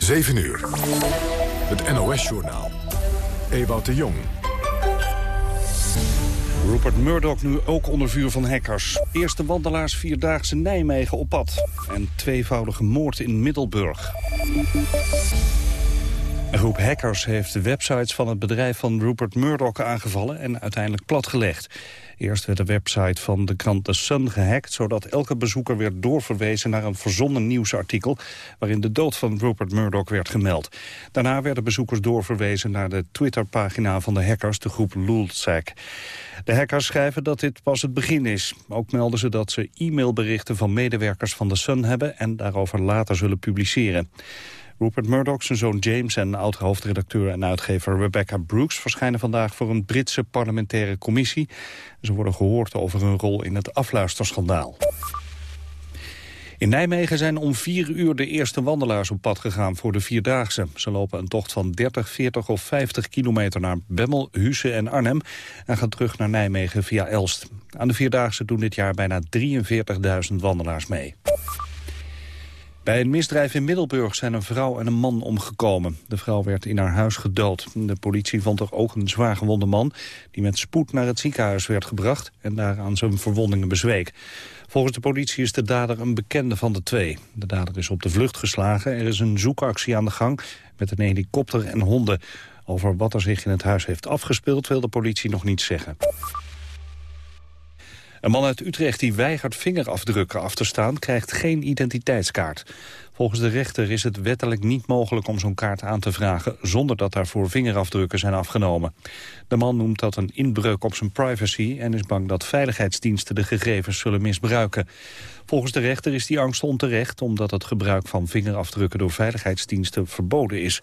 7 uur. Het NOS-journaal. Ewout de Jong. Rupert Murdoch nu ook onder vuur van hackers. Eerste wandelaars Vierdaagse Nijmegen op pad. En tweevoudige moord in Middelburg. Een groep hackers heeft de websites van het bedrijf van Rupert Murdoch aangevallen en uiteindelijk platgelegd. Eerst werd de website van de krant The Sun gehackt... zodat elke bezoeker werd doorverwezen naar een verzonnen nieuwsartikel... waarin de dood van Rupert Murdoch werd gemeld. Daarna werden bezoekers doorverwezen naar de Twitterpagina van de hackers... de groep Lulzsec. De hackers schrijven dat dit pas het begin is. Ook melden ze dat ze e-mailberichten van medewerkers van The Sun hebben... en daarover later zullen publiceren. Rupert Murdoch, zijn zoon James en oud-hoofdredacteur en uitgever Rebecca Brooks verschijnen vandaag voor een Britse parlementaire commissie. Ze worden gehoord over hun rol in het afluisterschandaal. In Nijmegen zijn om vier uur de eerste wandelaars op pad gegaan voor de Vierdaagse. Ze lopen een tocht van 30, 40 of 50 kilometer naar Bemmel, Husse en Arnhem... en gaan terug naar Nijmegen via Elst. Aan de Vierdaagse doen dit jaar bijna 43.000 wandelaars mee. Bij een misdrijf in Middelburg zijn een vrouw en een man omgekomen. De vrouw werd in haar huis gedood. De politie vond er ook een zwaar gewonde man... die met spoed naar het ziekenhuis werd gebracht... en daar aan zijn verwondingen bezweek. Volgens de politie is de dader een bekende van de twee. De dader is op de vlucht geslagen. Er is een zoekactie aan de gang met een helikopter en honden. Over wat er zich in het huis heeft afgespeeld... wil de politie nog niet zeggen. Een man uit Utrecht die weigert vingerafdrukken af te staan... krijgt geen identiteitskaart. Volgens de rechter is het wettelijk niet mogelijk om zo'n kaart aan te vragen... zonder dat daarvoor vingerafdrukken zijn afgenomen. De man noemt dat een inbreuk op zijn privacy... en is bang dat veiligheidsdiensten de gegevens zullen misbruiken. Volgens de rechter is die angst onterecht... omdat het gebruik van vingerafdrukken door veiligheidsdiensten verboden is.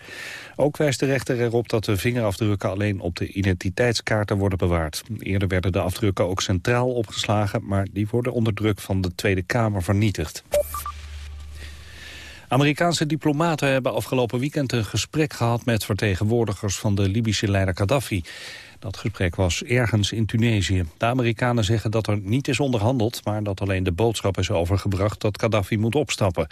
Ook wijst de rechter erop dat de vingerafdrukken alleen op de identiteitskaarten worden bewaard. Eerder werden de afdrukken ook centraal opgeslagen... maar die worden onder druk van de Tweede Kamer vernietigd. Amerikaanse diplomaten hebben afgelopen weekend een gesprek gehad met vertegenwoordigers van de Libische leider Gaddafi. Dat gesprek was ergens in Tunesië. De Amerikanen zeggen dat er niet is onderhandeld, maar dat alleen de boodschap is overgebracht dat Gaddafi moet opstappen.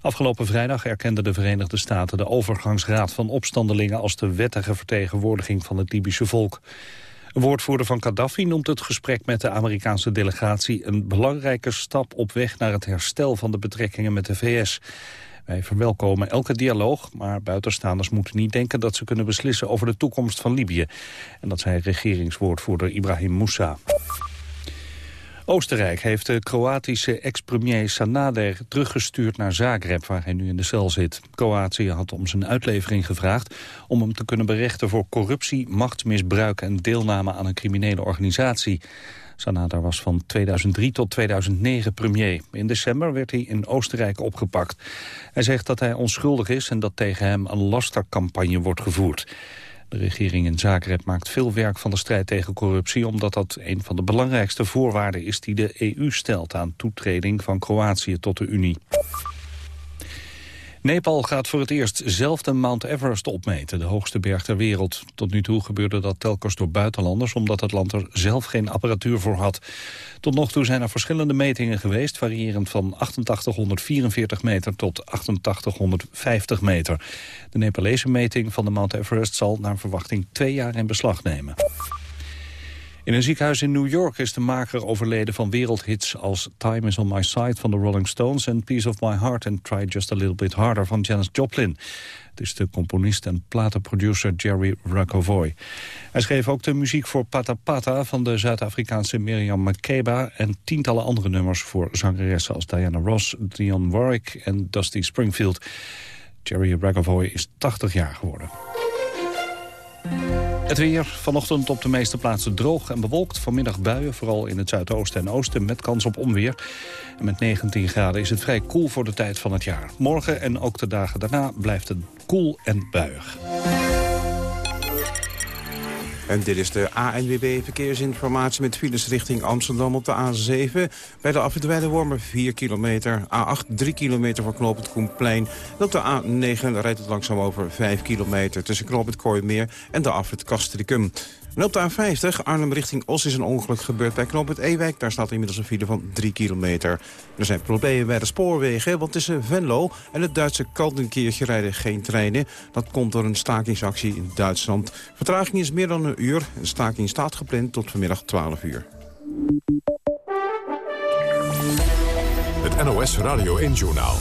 Afgelopen vrijdag erkenden de Verenigde Staten de overgangsraad van opstandelingen als de wettige vertegenwoordiging van het Libische volk. Een woordvoerder van Gaddafi noemt het gesprek met de Amerikaanse delegatie een belangrijke stap op weg naar het herstel van de betrekkingen met de VS. Wij verwelkomen elke dialoog, maar buitenstaanders moeten niet denken dat ze kunnen beslissen over de toekomst van Libië. En dat zei regeringswoordvoerder Ibrahim Moussa. Oostenrijk heeft de Kroatische ex-premier Sanader teruggestuurd naar Zagreb, waar hij nu in de cel zit. Kroatië had om zijn uitlevering gevraagd om hem te kunnen berechten voor corruptie, machtsmisbruik en deelname aan een criminele organisatie. Sanader was van 2003 tot 2009 premier. In december werd hij in Oostenrijk opgepakt. Hij zegt dat hij onschuldig is en dat tegen hem een lastercampagne wordt gevoerd. De regering in Zagreb maakt veel werk van de strijd tegen corruptie... omdat dat een van de belangrijkste voorwaarden is die de EU stelt... aan toetreding van Kroatië tot de Unie. Nepal gaat voor het eerst zelf de Mount Everest opmeten, de hoogste berg ter wereld. Tot nu toe gebeurde dat telkens door buitenlanders, omdat het land er zelf geen apparatuur voor had. Tot nog toe zijn er verschillende metingen geweest, variërend van 8844 meter tot 8850 meter. De Nepalese meting van de Mount Everest zal naar verwachting twee jaar in beslag nemen. In een ziekenhuis in New York is de maker overleden van wereldhits als Time is on my side van de Rolling Stones en Piece of my heart and Try just a little bit harder van Janis Joplin. Het is de componist en platenproducer Jerry Rakovoy. Hij schreef ook de muziek voor Pata Pata van de Zuid-Afrikaanse Miriam Makeba... en tientallen andere nummers voor zangeressen als Diana Ross, Dionne Warwick en Dusty Springfield. Jerry Rakovoy is 80 jaar geworden. Het weer vanochtend op de meeste plaatsen droog en bewolkt. Vanmiddag buien, vooral in het zuidoosten en oosten, met kans op onweer. En met 19 graden is het vrij koel voor de tijd van het jaar. Morgen en ook de dagen daarna blijft het koel en buiig. En dit is de ANWB Verkeersinformatie met files richting Amsterdam op de A7. Bij de afrit Wormer 4 kilometer. A8 3 kilometer voor knooppunt Koenplein. En op de A9 rijdt het langzaam over 5 kilometer tussen knooppunt Kooimeer en de Castricum. En op de A50, Arnhem richting Os, is een ongeluk gebeurd bij knooppunt Ewijk. Daar staat inmiddels een file van 3 kilometer. Er zijn problemen bij de spoorwegen, want tussen Venlo en het Duitse Kaldenkeertje rijden geen treinen. Dat komt door een stakingsactie in Duitsland. Vertraging is meer dan een uur. De staking staat gepland tot vanmiddag 12 uur. Het NOS Radio 1-journaal.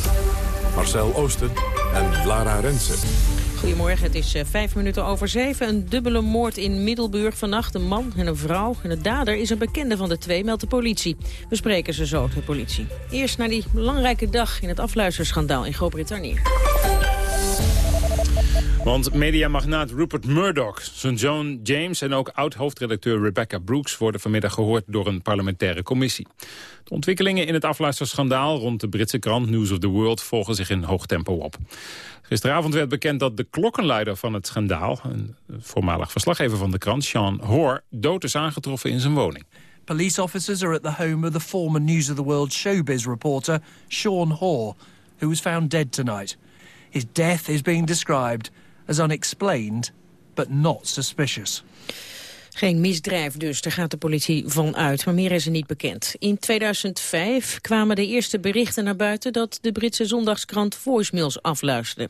Marcel Oosten en Lara Rensen. Goedemorgen, het is uh, vijf minuten over zeven. Een dubbele moord in Middelburg vannacht. Een man en een vrouw. En de dader is een bekende van de twee, meldt de politie. We spreken ze zo, de politie. Eerst naar die belangrijke dag in het afluisterschandaal in Groot-Brittannië. Want mediamagnaat Rupert Murdoch, zijn zoon James en ook oud-hoofdredacteur Rebecca Brooks... worden vanmiddag gehoord door een parlementaire commissie. De ontwikkelingen in het afluisterschandaal rond de Britse krant News of the World... volgen zich in hoog tempo op. Gisteravond werd bekend dat de klokkenluider van het schandaal... een voormalig verslaggever van de krant, Sean Hoare... dood is aangetroffen in zijn woning. Police officers are at the home of the former News of the World showbiz reporter Sean Hoare... who was found dead tonight. His death is being described as unexplained, but not suspicious. Geen misdrijf dus, daar gaat de politie van uit, maar meer is er niet bekend. In 2005 kwamen de eerste berichten naar buiten dat de Britse zondagskrant voicemails afluisterde.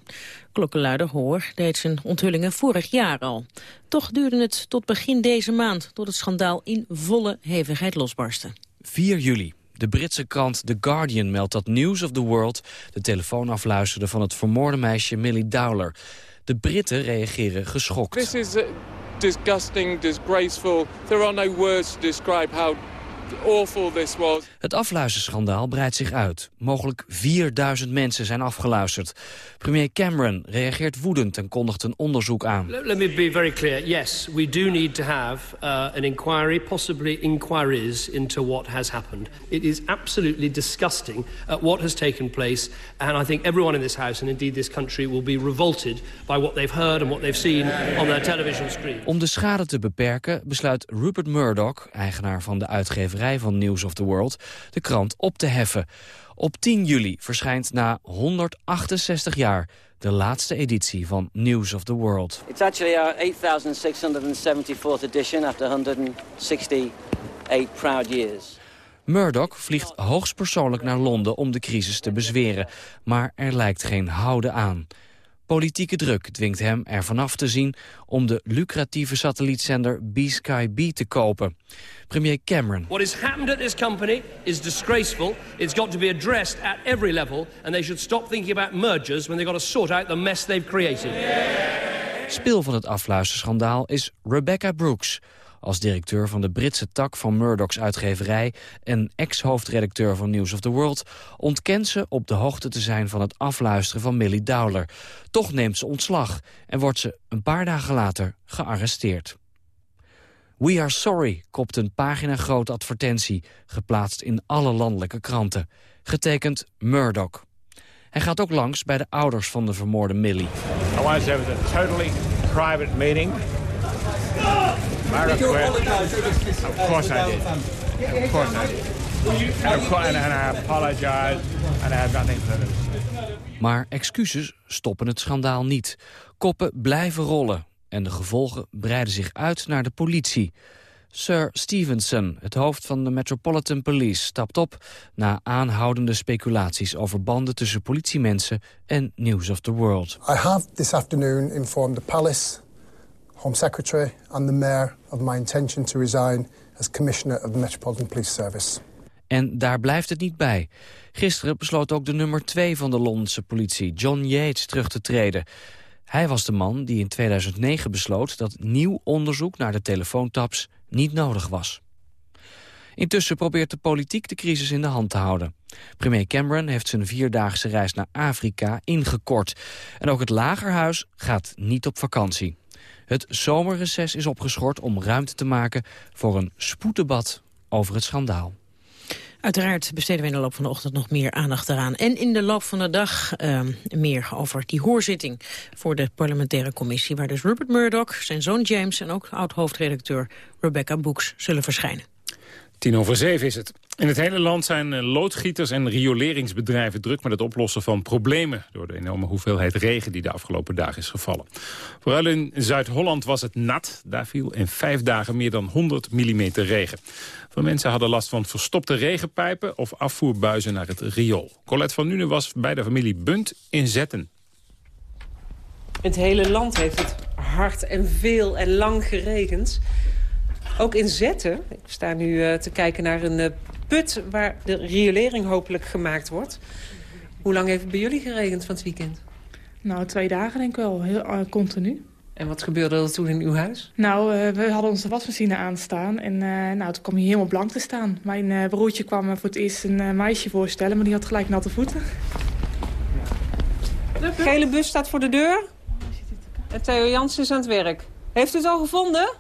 Klokkenluider Hoor deed zijn onthullingen vorig jaar al. Toch duurde het tot begin deze maand, tot het schandaal in volle hevigheid losbarstte. 4 juli. De Britse krant The Guardian meldt dat News of the World de telefoon afluisterde van het vermoorde meisje Millie Dowler. De Britten reageren geschokt. This is uh, disgusting, disgraceful. There are no words to describe how awful this was. Het afluisterschandaal breidt zich uit. Mogelijk 4000 mensen zijn afgeluisterd. Premier Cameron reageert woedend en kondigt een onderzoek aan. Let me be very clear. Yes, we do need to have uh, an inquiry, possibly inquiries into what has happened. It is absolutely disgusting uh, what has taken place. And I think everyone in this house and indeed this country will be revolted by what they've heard and what they've seen on their television screen. Om de schade te beperken besluit Rupert Murdoch, eigenaar van de uitgeverij van News of the World, de krant op te heffen. Op 10 juli verschijnt na 168 jaar de laatste editie van News of the World. It's actually our 8674th edition after 168 proud years. Murdoch vliegt hoogstpersoonlijk naar Londen om de crisis te bezweren. Maar er lijkt geen houden aan. Politieke druk dwingt hem er vanaf te zien om de lucratieve satellietzender B-Sky B te kopen. Premier Cameron. What has happened at this company is disgraceful. It's got to be addressed at every level and they should stop thinking about mergers when they've got to sort out the mess they've created. Speel van het afluisterschandaal is Rebecca Brooks als directeur van de Britse tak van Murdoch's uitgeverij... en ex-hoofdredacteur van News of the World... ontkent ze op de hoogte te zijn van het afluisteren van Millie Dowler. Toch neemt ze ontslag en wordt ze een paar dagen later gearresteerd. We are sorry, kopt een pagina grote advertentie... geplaatst in alle landelijke kranten. Getekend Murdoch. Hij gaat ook langs bij de ouders van de vermoorde Millie. I want to say it was totally private meeting. Of course I did. Of course I did. And, of course, and, and I apologize and I have nothing further Maar excuses stoppen het schandaal niet. Koppen blijven rollen en de gevolgen breiden zich uit naar de politie. Sir Stevenson, het hoofd van de Metropolitan Police, stapt op... na aanhoudende speculaties over banden tussen politiemensen en News of the World. I have this afternoon informed the palace Home Secretary and the Mayor of my intention to resign as Commissioner of the Metropolitan Police Service. En daar blijft het niet bij. Gisteren besloot ook de nummer 2 van de Londense politie, John Yates, terug te treden. Hij was de man die in 2009 besloot dat nieuw onderzoek naar de telefoontaps niet nodig was. Intussen probeert de politiek de crisis in de hand te houden. Premier Cameron heeft zijn vierdaagse reis naar Afrika ingekort. En ook het Lagerhuis gaat niet op vakantie. Het zomerreces is opgeschort om ruimte te maken voor een spoeddebat over het schandaal. Uiteraard besteden we in de loop van de ochtend nog meer aandacht eraan. En in de loop van de dag uh, meer over die hoorzitting voor de parlementaire commissie... waar dus Rupert Murdoch, zijn zoon James en ook oud-hoofdredacteur Rebecca Brooks zullen verschijnen. Tien over zeven is het. In het hele land zijn eh, loodgieters en rioleringsbedrijven druk met het oplossen van problemen... door de enorme hoeveelheid regen die de afgelopen dagen is gevallen. Vooral in Zuid-Holland was het nat. Daar viel in vijf dagen meer dan 100 mm regen. Veel mensen hadden last van verstopte regenpijpen... of afvoerbuizen naar het riool. Colette van Nuenen was bij de familie Bunt in Zetten. Het hele land heeft het hard en veel en lang geregend. Ook in Zetten. Ik sta nu uh, te kijken naar een uh, put waar de riolering hopelijk gemaakt wordt. Hoe lang heeft het bij jullie geregend van het weekend? Nou, twee dagen denk ik wel. Heel uh, continu. En wat gebeurde er toen in uw huis? Nou, uh, we hadden onze wasmachine aanstaan. En uh, nou, toen kwam hij helemaal blank te staan. Mijn uh, broertje kwam me voor het eerst een meisje voorstellen... maar die had gelijk natte voeten. De gele bus staat voor de deur. En Theo Jansen is aan het werk. Heeft u het al gevonden?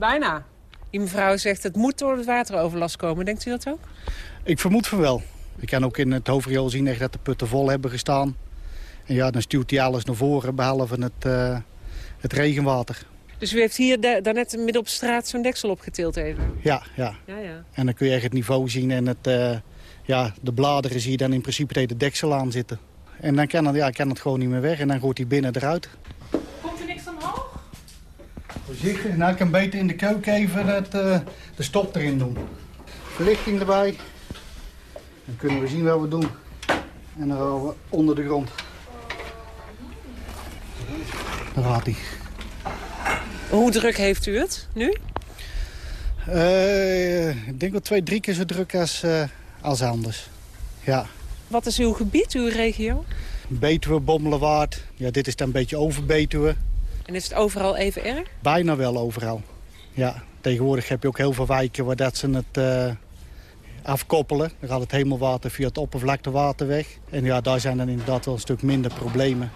Bijna. Die mevrouw zegt het moet door het wateroverlast komen. Denkt u dat ook? Ik vermoed van wel. Ik kan ook in het hoofdriool zien echt dat de putten vol hebben gestaan. En ja, dan stuurt hij alles naar voren, behalve het, uh, het regenwater. Dus u heeft hier da daarnet midden op straat zo'n deksel opgetild even? Ja, ja, ja, ja. En dan kun je echt het niveau zien en het, uh, ja, de bladeren zie je dan in principe tegen de deksel aan zitten. En dan kan het, ja, kan het gewoon niet meer weg en dan gooit hij binnen eruit. Komt er niks omhoog? Voorzichtig, nou ik kan beter in de keuken even het, uh, de stop erin doen. Verlichting erbij. Dan kunnen we zien wat we doen. En dan gaan we onder de grond. Daar gaat hij. Hoe druk heeft u het nu? Uh, ik denk wel twee, drie keer zo druk als, uh, als anders. Ja. Wat is uw gebied, uw regio? Betuwe, Bommelenwaard. Ja, dit is dan een beetje over Betuwe. En is het overal even erg? Bijna wel overal. Ja, tegenwoordig heb je ook heel veel wijken waar dat ze het uh, afkoppelen. Dan gaat het hemelwater via het oppervlaktewater weg. En ja, daar zijn dan inderdaad wel een stuk minder problemen.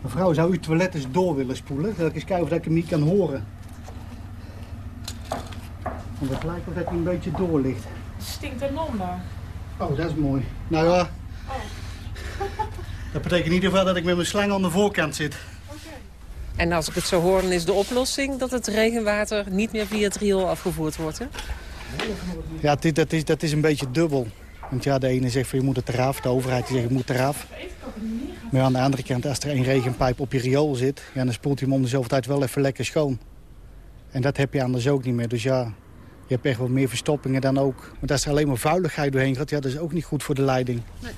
Mevrouw, zou u het toilet eens door willen spoelen? Dat ik eens kijken of ik hem niet kan horen. Want het lijkt of dat hij een beetje door ligt. Stinkt enorm Oh, dat is mooi. Nou ja. Dat betekent in ieder geval dat ik met mijn slang aan de voorkant zit. Okay. En als ik het zo hoor, dan is de oplossing dat het regenwater niet meer via het riool afgevoerd wordt, hè? Ja, dit, dat, is, dat is een beetje dubbel. Want ja, de ene zegt van je moet het eraf, de overheid die zegt je moet eraf. Maar aan de andere kant, als er een regenpijp op je riool zit... Ja, dan spoelt hij hem om de zoveel tijd wel even lekker schoon. En dat heb je anders ook niet meer. Dus ja, je hebt echt wat meer verstoppingen dan ook. Want als er alleen maar vuiligheid doorheen gaat, ja, dat is ook niet goed voor de leiding. Nee.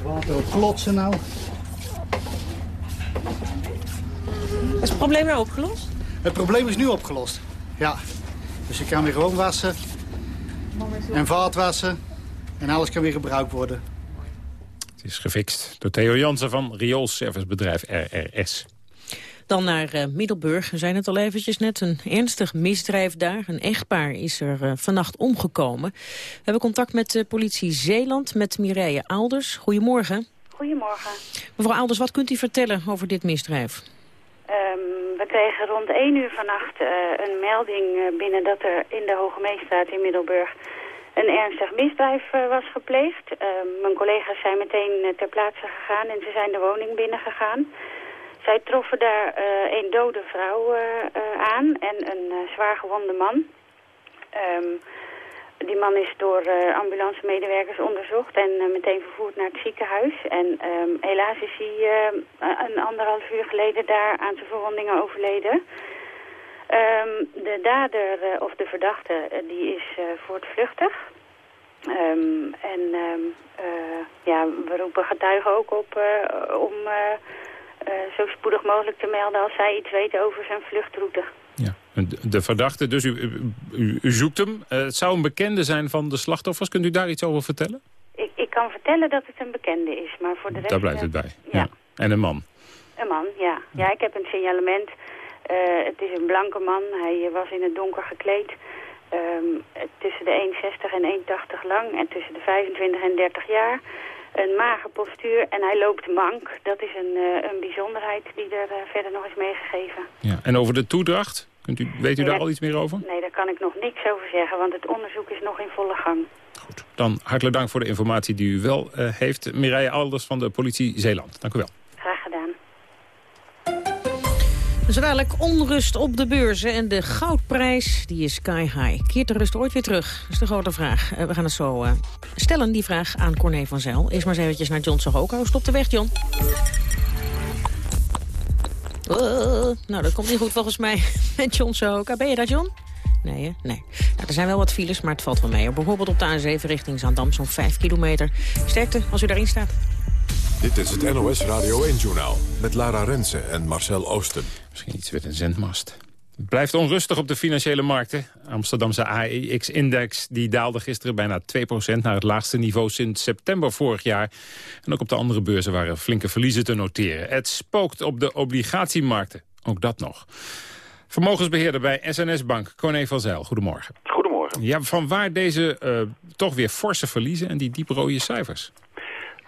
Het water op klotsen nou. Is het probleem nou opgelost? Het probleem is nu opgelost, ja. Dus je kan weer gewoon wassen en vaat wassen en alles kan weer gebruikt worden. Het is gefixt door Theo Jansen van rioolservicebedrijf RRS. Dan naar uh, Middelburg. We zijn het al eventjes net. Een ernstig misdrijf daar. Een echtpaar is er uh, vannacht omgekomen. We hebben contact met de politie Zeeland, met Mireille Alders. Goedemorgen. Goedemorgen. Mevrouw Alders, wat kunt u vertellen over dit misdrijf? Um, we kregen rond 1 uur vannacht uh, een melding binnen dat er in de Hoge Meestraat in Middelburg een ernstig misdrijf uh, was gepleegd. Uh, mijn collega's zijn meteen ter plaatse gegaan en ze zijn de woning binnengegaan. Zij troffen daar een dode vrouw aan en een zwaar gewonde man. Um, die man is door ambulancemedewerkers onderzocht en meteen vervoerd naar het ziekenhuis. En um, helaas is hij een anderhalf uur geleden daar aan zijn verwondingen overleden. Um, de dader uh, of de verdachte uh, die is uh, voortvluchtig. Um, en ja, we roepen getuigen ook op om zo spoedig mogelijk te melden als zij iets weten over zijn vluchtroute. Ja, de verdachte, dus u, u, u zoekt hem. het zou een bekende zijn van de slachtoffers. Kunt u daar iets over vertellen? Ik, ik kan vertellen dat het een bekende is, maar voor de rest... Daar blijft het bij. Ja. ja. En een man? Een man, ja. Ja, ik heb een signalement... Uh, het is een blanke man. Hij was in het donker gekleed. Um, tussen de 1,60 en 1,80 lang en tussen de 25 en 30 jaar. Een mager postuur en hij loopt mank. Dat is een, uh, een bijzonderheid die er uh, verder nog is meegegeven. Ja. En over de toedracht? Kunt u, weet u daar al iets meer over? Nee, daar kan ik nog niks over zeggen, want het onderzoek is nog in volle gang. Goed, dan hartelijk dank voor de informatie die u wel heeft. Mireille Alders van de politie Zeeland. Dank u wel. Zo dadelijk onrust op de beurzen en de goudprijs die is sky high. Keert de rust ooit weer terug? Dat is de grote vraag. Uh, we gaan het zo uh, stellen, die vraag, aan Corné van Zijl. Eerst maar eens eventjes naar John Sohoka. Stop de weg, John. Uh, nou, dat komt niet goed volgens mij met John Sohoka. Ben je daar, John? Nee, hè? Nee. Nou, er zijn wel wat files, maar het valt wel mee. Bijvoorbeeld op de A7 richting Zandam, zo'n 5 kilometer. Sterkte als u daarin staat. Dit is het NOS Radio 1-journaal met Lara Rensen en Marcel Oosten. Misschien iets met een zendmast. Het blijft onrustig op de financiële markten. Amsterdamse AEX-index die daalde gisteren bijna 2% naar het laagste niveau sinds september vorig jaar. En ook op de andere beurzen waren flinke verliezen te noteren. Het spookt op de obligatiemarkten. Ook dat nog. Vermogensbeheerder bij SNS Bank, Corné van Zijl. Goedemorgen. Goedemorgen. Ja, van waar deze uh, toch weer forse verliezen en die dieprode cijfers?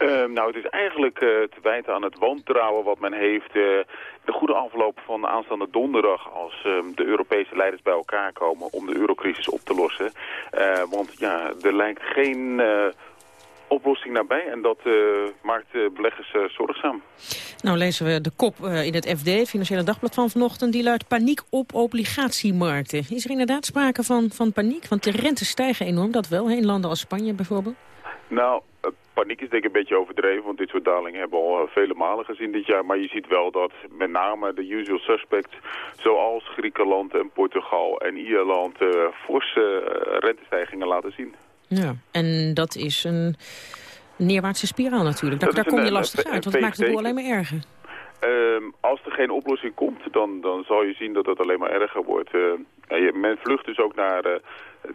Uh, nou, het is eigenlijk uh, te wijten aan het wantrouwen wat men heeft... Uh, de goede afloop van aanstaande donderdag als ehm, de Europese leiders bij elkaar komen... om de eurocrisis op te lossen. want ja, er lijkt geen oplossing nabij en dat maakt beleggers zorgzaam. Nou lezen we de kop in het FD, Financiële Dagblad van vanochtend... die luidt paniek op obligatiemarkten. Is er inderdaad sprake van, van paniek? Want de rentes stijgen enorm, dat wel, in landen als Spanje bijvoorbeeld. Nou, paniek is denk ik een beetje overdreven, want dit soort dalingen hebben we al vele malen gezien dit jaar. Maar je ziet wel dat met name de usual suspects, zoals Griekenland en Portugal en Ierland, uh, forse uh, rentestijgingen laten zien. Ja, en dat is een neerwaartse spiraal natuurlijk. Daar, daar kom je lastig uit, want het maakt het boel alleen maar erger. Uh, als er geen oplossing komt, dan, dan zal je zien dat het alleen maar erger wordt. Uh, men vlucht dus ook naar uh,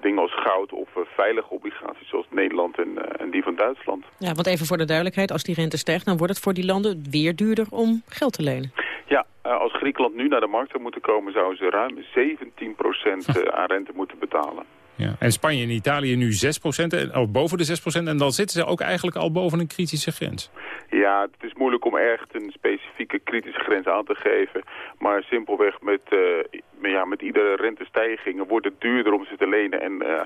dingen als goud of uh, veilige obligaties zoals Nederland en, en die van Duitsland. Ja, want even voor de duidelijkheid, als die rente stijgt, dan wordt het voor die landen weer duurder om geld te lenen. Ja, als Griekenland nu naar de markt zou moeten komen, zouden ze ruim 17% aan rente moeten betalen. Ja. En Spanje en Italië nu 6%, of boven de 6%. En dan zitten ze ook eigenlijk al boven een kritische grens. Ja, het is moeilijk om echt een specifieke kritische grens aan te geven. Maar simpelweg met, uh, ja, met iedere rentestijging wordt het duurder om ze te lenen. En uh,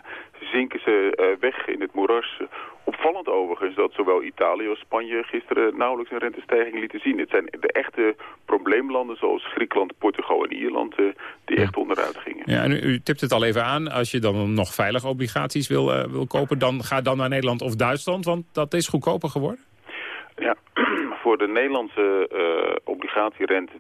zinken ze uh, weg in het moeras. Opvallend overigens dat zowel Italië als Spanje gisteren nauwelijks een rentestijging lieten zien. Het zijn de echte probleemlanden zoals Griekenland, Portugal en Ierland die echt onderuit gingen. Ja, en u, u tipt het al even aan. Als je dan nog veilige obligaties wil, wil kopen, dan ga dan naar Nederland of Duitsland, want dat is goedkoper geworden? Ja, voor de Nederlandse obligatierente,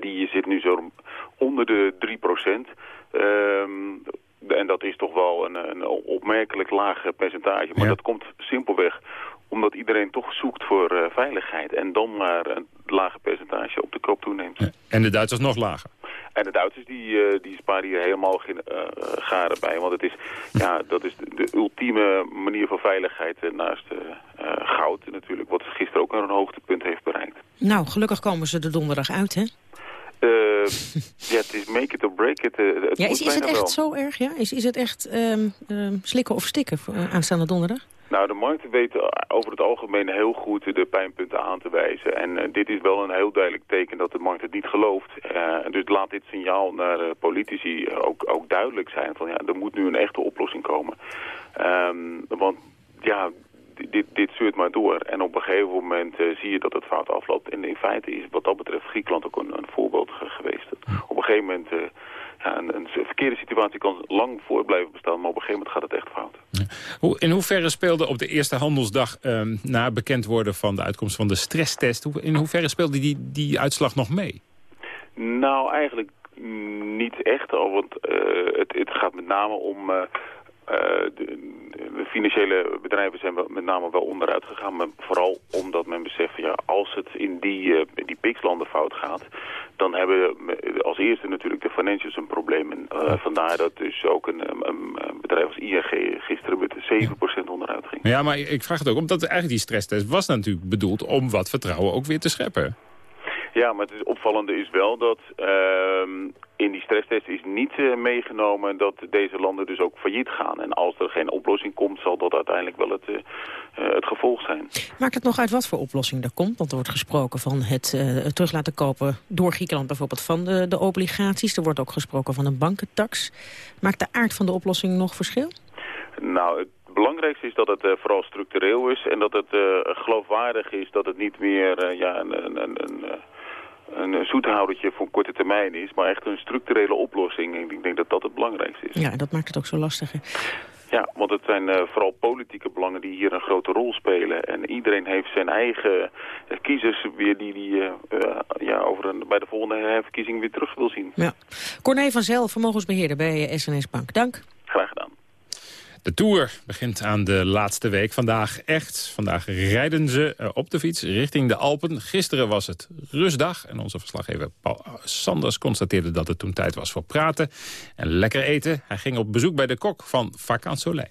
die zit nu zo onder de 3 procent. Um, en dat is toch wel een, een opmerkelijk laag percentage. Maar ja. dat komt simpelweg omdat iedereen toch zoekt voor uh, veiligheid. En dan maar een lage percentage op de koop toeneemt. Ja. En de Duitsers nog lager? En de Duitsers die, uh, die sparen hier helemaal geen uh, garen bij. Want het is, ja, dat is de, de ultieme manier van veiligheid naast goud natuurlijk. Wat gisteren ook een hoogtepunt heeft bereikt. Nou, gelukkig komen ze er donderdag uit, hè? Uh, ja, het is make it or break it. Uh, het ja, is, is het echt wel. zo erg? Ja? Is, is het echt um, um, slikken of stikken voor, uh, aanstaande donderdag? Nou, de markten weten over het algemeen heel goed de pijnpunten aan te wijzen. En dit is wel een heel duidelijk teken dat de markt het niet gelooft. Dus laat dit signaal naar uh, politici ook, ook duidelijk zijn van ja, er moet nu een echte oplossing komen. Um, want ja, dit, dit zuurt maar door. En op een gegeven moment uh, zie je dat het fout afloopt. En in feite is wat dat betreft Griekenland ook een, een voorbeeld geweest. Op een gegeven moment... Uh, ja, een, een, verkeerde situatie kan lang voort blijven bestaan, maar op een gegeven moment gaat het echt fout. Ja. Hoe, in hoeverre speelde op de eerste handelsdag, um, na bekend worden van de uitkomst van de stresstest, in hoeverre speelde die, die uitslag nog mee? Nou, eigenlijk niet echt, al, want uh, het, het gaat met name om... Uh, de, de financiële bedrijven zijn met name wel onderuit gegaan. Maar vooral omdat men beseft, ja, als het in die, uh, die PIX-landen fout gaat... dan hebben als eerste natuurlijk de financials een probleem. En, uh, vandaar dat dus ook een, een, een bedrijf als ING gisteren met 7% onderuit ging. Ja, maar ik vraag het ook, omdat eigenlijk die stresstest was natuurlijk bedoeld... om wat vertrouwen ook weer te scheppen. Ja, maar het opvallende is wel dat uh, in die stresstest is niet uh, meegenomen dat deze landen dus ook failliet gaan. En als er geen oplossing komt, zal dat uiteindelijk wel het, uh, het gevolg zijn. Maakt het nog uit wat voor oplossing er komt? Want er wordt gesproken van het terug laten kopen door Griekenland bijvoorbeeld van de, de obligaties. Er wordt ook gesproken van een bankentax. Maakt de aard van de oplossing nog verschil? Nou, het belangrijkste is dat het uh, vooral structureel is en dat het uh, geloofwaardig is dat het niet meer uh, ja, een, een, een, een zoethoudertje voor korte termijn is, maar echt een structurele oplossing. En ik denk dat dat het belangrijkste is. Ja, dat maakt het ook zo lastig. Hè? Ja, want het zijn uh, vooral politieke belangen die hier een grote rol spelen. En iedereen heeft zijn eigen uh, kiezers weer die, die uh, ja, over een, bij de volgende herverkiezing weer terug wil zien. Ja. Corné van Zel, vermogensbeheerder bij SNS Bank. Dank. Graag gedaan. De Tour begint aan de laatste week. Vandaag echt. Vandaag rijden ze op de fiets richting de Alpen. Gisteren was het rustdag. En onze verslaggever Paul Sanders constateerde dat het toen tijd was voor praten. En lekker eten. Hij ging op bezoek bij de kok van Vakant Soleil.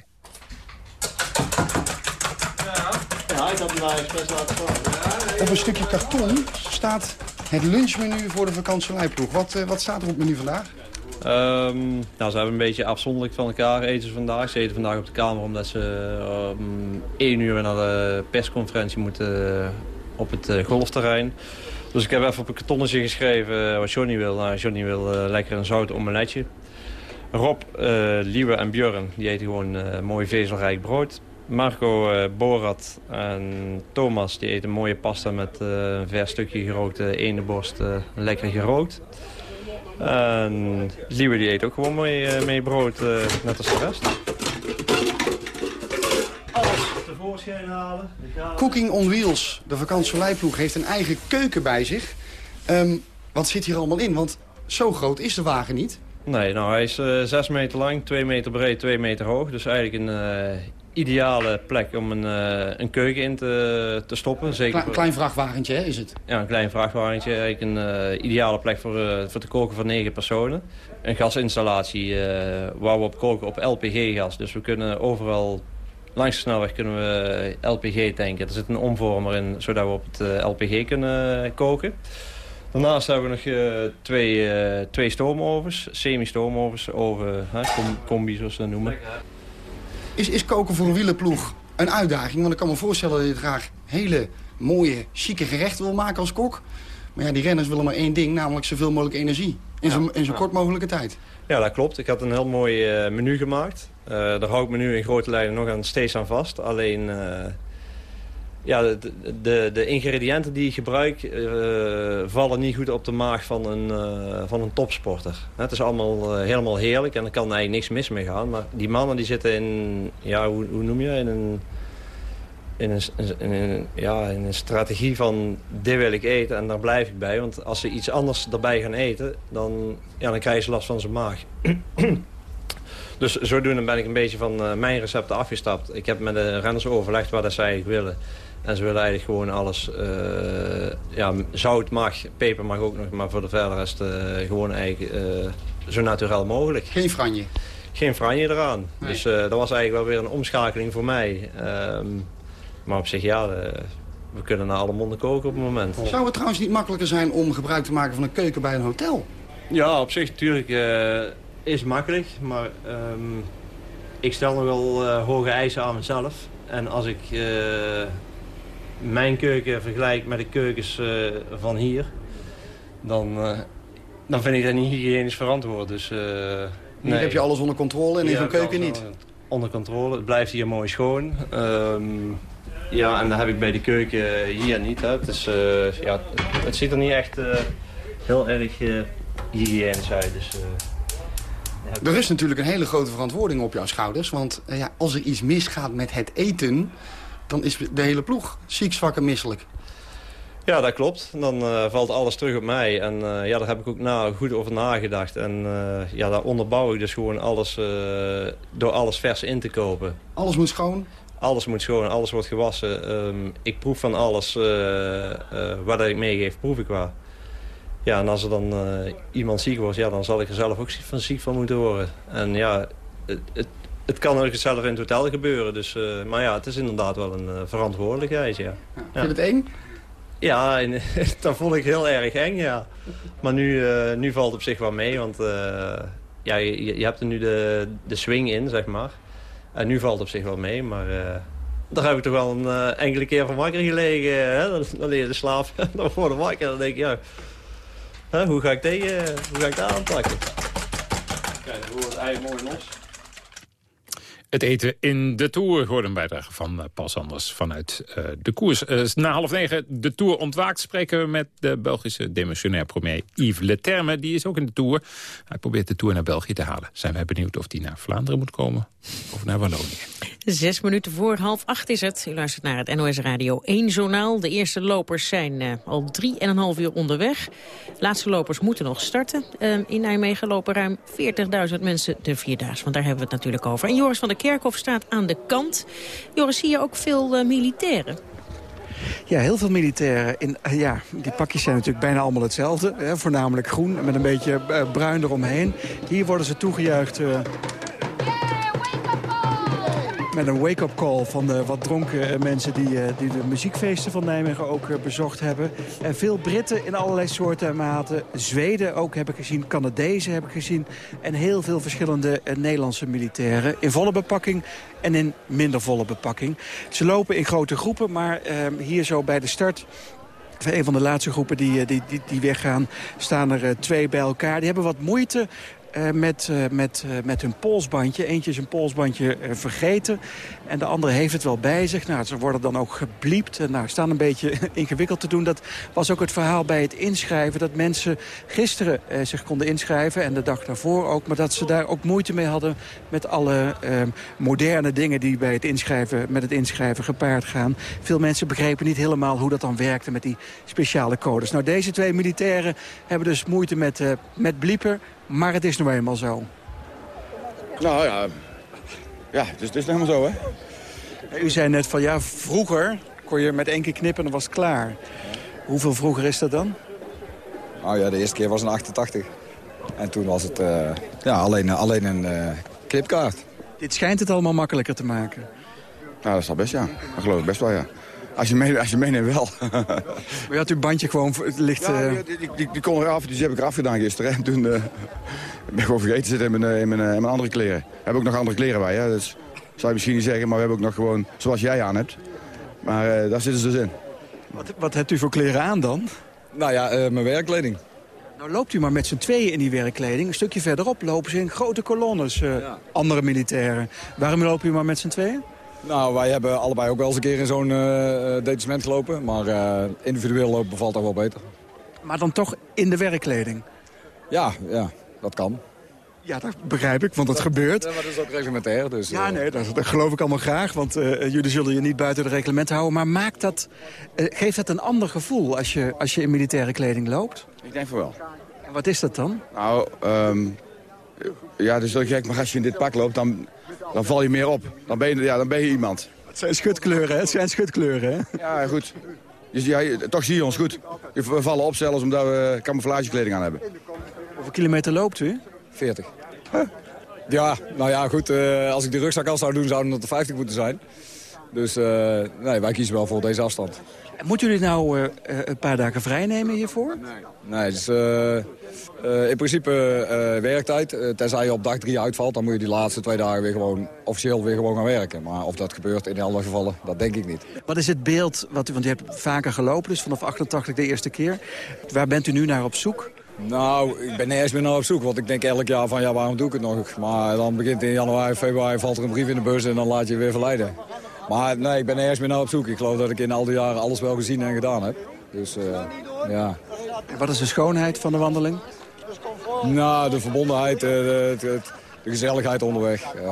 Ja, ik hem laten Op een stukje karton staat het lunchmenu voor de vakantieleiproeg. Wat, uh, wat staat er op het menu vandaag? Um, nou, ze hebben een beetje afzonderlijk van elkaar eten vandaag. Ze eten vandaag op de kamer omdat ze om één uur naar de persconferentie moeten uh, op het uh, golfterrein. Dus ik heb even op een kartonnetje geschreven wat Johnny wil. Nou, Johnny wil uh, lekker een zout omeletje. Rob, Liewe en Björn die eten gewoon mooi vezelrijk brood. Marco, Borat en Thomas die eten mooie pasta met een vers stukje gerookte eneborst, lekker gerookt. En Liewe die eet ook gewoon mee, mee brood, uh, net als de rest. Alles tevoorschijn halen. Cooking on Wheels, de vakantieleiproeg, heeft een eigen keuken bij zich. Um, wat zit hier allemaal in? Want zo groot is de wagen niet. Nee, nou hij is uh, 6 meter lang, 2 meter breed, 2 meter hoog. Dus eigenlijk een ideale plek om een, uh, een keuken in te, te stoppen. Zeker Kle klein vrachtwagentje hè, is het? Ja, een klein vrachtwagentje. Eigenlijk een uh, ideale plek voor, uh, voor te koken voor negen personen. Een gasinstallatie waar we op koken op LPG-gas. Dus we kunnen overal langs de snelweg kunnen we LPG tanken. Er zit een omvormer in, zodat we op het LPG kunnen koken. Daarnaast hebben we nog uh, twee, uh, twee stoomovens, semi-stoomovens, oven, com combi zoals ze dat noemen. Is, is koken voor een wielerploeg een uitdaging? Want ik kan me voorstellen dat je graag hele mooie, chique gerechten wil maken als kok. Maar ja, die renners willen maar één ding, namelijk zoveel mogelijk energie. In zo, in zo kort mogelijke tijd. Ja, dat klopt. Ik had een heel mooi uh, menu gemaakt. Uh, daar hou ik me nu in grote lijnen nog aan, steeds aan vast. Alleen, uh, ja, de, de, de, ingrediënten die ik gebruik vallen niet goed op de maag van een, van een topsporter. Het is allemaal helemaal heerlijk en er kan eigenlijk niks mis mee gaan. Maar die mannen die zitten in, ja, hoe, hoe noem je, in een in een, ja, in een strategie van dit wil ik eten en daar blijf ik bij. Want als ze iets anders erbij gaan eten, dan, ja, dan krijgen ze last van zijn maag. dus zodoende ben ik een beetje van mijn recepten afgestapt. Ik heb met de renners overlegd wat zij willen. En ze willen eigenlijk gewoon alles... Uh, ja, zout mag, peper mag ook nog, maar voor de verder rest uh, gewoon eigenlijk zo natuurlijk mogelijk. Geen franje? Geen franje eraan. Nee. Dus dat was eigenlijk wel weer een omschakeling voor mij. Um, maar op zich, ja, we kunnen naar alle monden koken op het moment. Zou het trouwens niet makkelijker zijn om gebruik te maken van een keuken bij een hotel? Ja, op zich natuurlijk uh, is makkelijk. Maar um, ik stel nog wel uh, hoge eisen aan mezelf. En als ik uh, mijn keuken vergelijk met de keukens van hier... dan, dan vind ik dat niet hygiënisch verantwoord. Dus, hier nee. heb je alles onder controle en in zo'n keuken niet? Onder controle. Het blijft hier mooi schoon. Um, ja, en dat heb ik bij de keuken hier niet. Hè. Het, is, uh, ja, het ziet er niet echt uh, heel erg uh, hygiënisch uit. Dus. Er is natuurlijk een hele grote verantwoording op jouw schouders. Want ja, als er iets misgaat met het eten... dan is de hele ploeg ziek, zwak en misselijk. Ja, dat klopt. Dan valt alles terug op mij. En ja, daar heb ik ook na, goed over nagedacht. En ja, daar onderbouw ik dus gewoon alles door alles vers in te kopen. Alles moet schoon? Alles moet schoon, alles wordt gewassen. Um, ik proef van alles wat ik meegeef, proef ik wel. Ja, en als er dan iemand ziek wordt, ja, dan zal ik er zelf ook van ziek van moeten worden. En ja, het, het, het kan ook zelf in het hotel gebeuren. Dus, maar ja, het is inderdaad wel een verantwoordelijkheid, ja. ja. Vind je het eng? Ja, en, dat vond ik heel erg eng, ja. Maar nu, nu valt het op zich wel mee, want ja, je, je hebt er nu de, de swing in, zeg maar. En nu valt het op zich wel mee, maar uh, daar heb ik toch wel een uh, enkele keer van wakker gelegen. Hè? Dan, dan leer je de slaap, dan word je wakker. Dan denk je, ja, hè, hoe, ga ik tegen, hoe ga ik dat aanpakken? Kijk, dan wordt het eigenlijk mooi los. Het eten in de Tour. Hoorde een bijdrage van uh, Paul Sanders vanuit uh, de koers. Uh, na half negen de Tour ontwaakt spreken we met de Belgische demissionair premier Yves Leterme. Die is ook in de Tour. Hij probeert de Tour naar België te halen. Zijn wij benieuwd of hij naar Vlaanderen moet komen of naar Wallonië. Zes minuten voor half acht is het. U luistert naar het NOS Radio 1 journaal. De eerste lopers zijn uh, al drie en een half uur onderweg. De laatste lopers moeten nog starten. Uh, in Nijmegen lopen ruim 40.000 mensen de Vierdaagse. Want daar hebben we het natuurlijk over. En Joris van der Kerkhof staat aan de kant. Joris, zie je ook veel uh, militairen? Ja, heel veel militairen. In, ja, die pakjes zijn natuurlijk bijna allemaal hetzelfde. Hè, voornamelijk groen met een beetje bruin eromheen. Hier worden ze toegejuicht met een wake-up call van de wat dronken mensen die, die de muziekfeesten van Nijmegen ook bezocht hebben. En veel Britten in allerlei soorten en maten. Zweden ook heb ik gezien, Canadezen heb ik gezien. En heel veel verschillende Nederlandse militairen. In volle bepakking en in minder volle bepakking. Ze lopen in grote groepen, maar uh, hier zo bij de start een van de laatste groepen die, die, die, die weggaan, staan er twee bij elkaar. Die hebben wat moeite uh, met, uh, met, uh, met hun polsbandje. Eentje is een polsbandje vergeten en de andere heeft het wel bij zich. Nou, ze worden dan ook gebliept. Nou, staan een beetje ingewikkeld te doen. Dat was ook het verhaal bij het inschrijven. Dat mensen gisteren zich konden inschrijven en de dag daarvoor ook. Maar dat ze daar ook moeite mee hadden met alle moderne dingen... die bij het inschrijven, met het inschrijven gepaard gaan. Veel mensen begrepen niet helemaal hoe dat dan werkte met die speciale codes. Nou, deze twee militairen hebben dus moeite met, met bliepen. Maar het is nu eenmaal zo. Nou ja, ja het, is, het is helemaal zo, hè. U zei net van ja, vroeger kon je met één keer knippen en dan was het klaar. Hoeveel vroeger is dat dan? Nou ja, de eerste keer was een 88. En toen was het uh, ja, alleen, alleen een uh, knipkaart. Dit schijnt het allemaal makkelijker te maken. Nou, dat zal best, ja. Dat geloof ik best wel, ja. Als je, mee, als je meeneemt wel. maar je had uw bandje gewoon ligt... Ja, die, die, die, die kon eraf, dus die heb ik eraf gedaan gisteren. En toen uh, ben ik gewoon vergeten te zitten in mijn, in, mijn, in mijn andere kleren. We hebben ook nog andere kleren bij, hè. Dus zou je misschien niet zeggen, maar we hebben ook nog gewoon zoals jij aan hebt. Maar uh, daar zitten ze dus in. Wat, wat hebt u voor kleren aan dan? Nou ja, uh, mijn werkkleding. Nou loopt u maar met z'n tweeën in die werkkleding. Een stukje verderop lopen ze in grote kolonnes, ja. andere militairen. Waarom lopen u maar met z'n tweeën? Nou, wij hebben allebei ook wel eens een keer in zo'n uh, detachement gelopen. Maar uh, individueel lopen bevalt toch wel beter. Maar dan toch in de werkkleding? Ja, ja dat kan. Ja, dat begrijp ik, want dat, dat gebeurt. Ja, maar dat is ook reglementair. Dus, ja, nee, dat, dat, geloof ik allemaal graag. Want uh, jullie zullen je niet buiten de reglement houden. Maar maakt dat, uh, geeft dat een ander gevoel als je, als je in militaire kleding loopt? Ik denk voor wel. En wat is dat dan? Nou, um, ja, dat is wel gek. Maar als je in dit pak loopt, dan, dan val je meer op. Dan ben je, ja, dan ben je iemand. Het zijn schutkleuren, hè? Het zijn schutkleuren, hè? Ja, goed. Dus ja, toch zie je ons goed. We vallen op zelfs omdat we camouflagekleding aan hebben. Hoeveel kilometer loopt u? 40. Huh? Ja, nou ja, goed. Uh, als ik de rugzak al zou doen, zouden het er 50 moeten zijn. Dus uh, nee, wij kiezen wel voor deze afstand. Moeten jullie nou uh, een paar dagen vrij nemen hiervoor? Nee, nee dus, in principe werktijd. tenzij je op dag drie uitvalt, dan moet je die laatste twee dagen weer gewoon officieel weer gewoon gaan werken. Maar of dat gebeurt in alle gevallen, dat denk ik niet. Wat is het beeld, wat u, want u hebt vaker gelopen, dus vanaf 88 de eerste keer. Waar bent u nu naar op zoek? Nou, ik ben nergens meer naar op zoek. Want ik denk elk jaar van, ja, waarom doe ik het nog? Maar dan begint in januari, februari, valt er een brief in de bus en dan laat je je weer verleiden. Maar nee, ik ben nergens meer naar op zoek. Ik geloof dat ik in al die jaren alles wel gezien en gedaan heb. Dus, uh, ja. En wat is de schoonheid van de wandeling? Nou, de verbondenheid, de, de, de gezelligheid onderweg. Uh,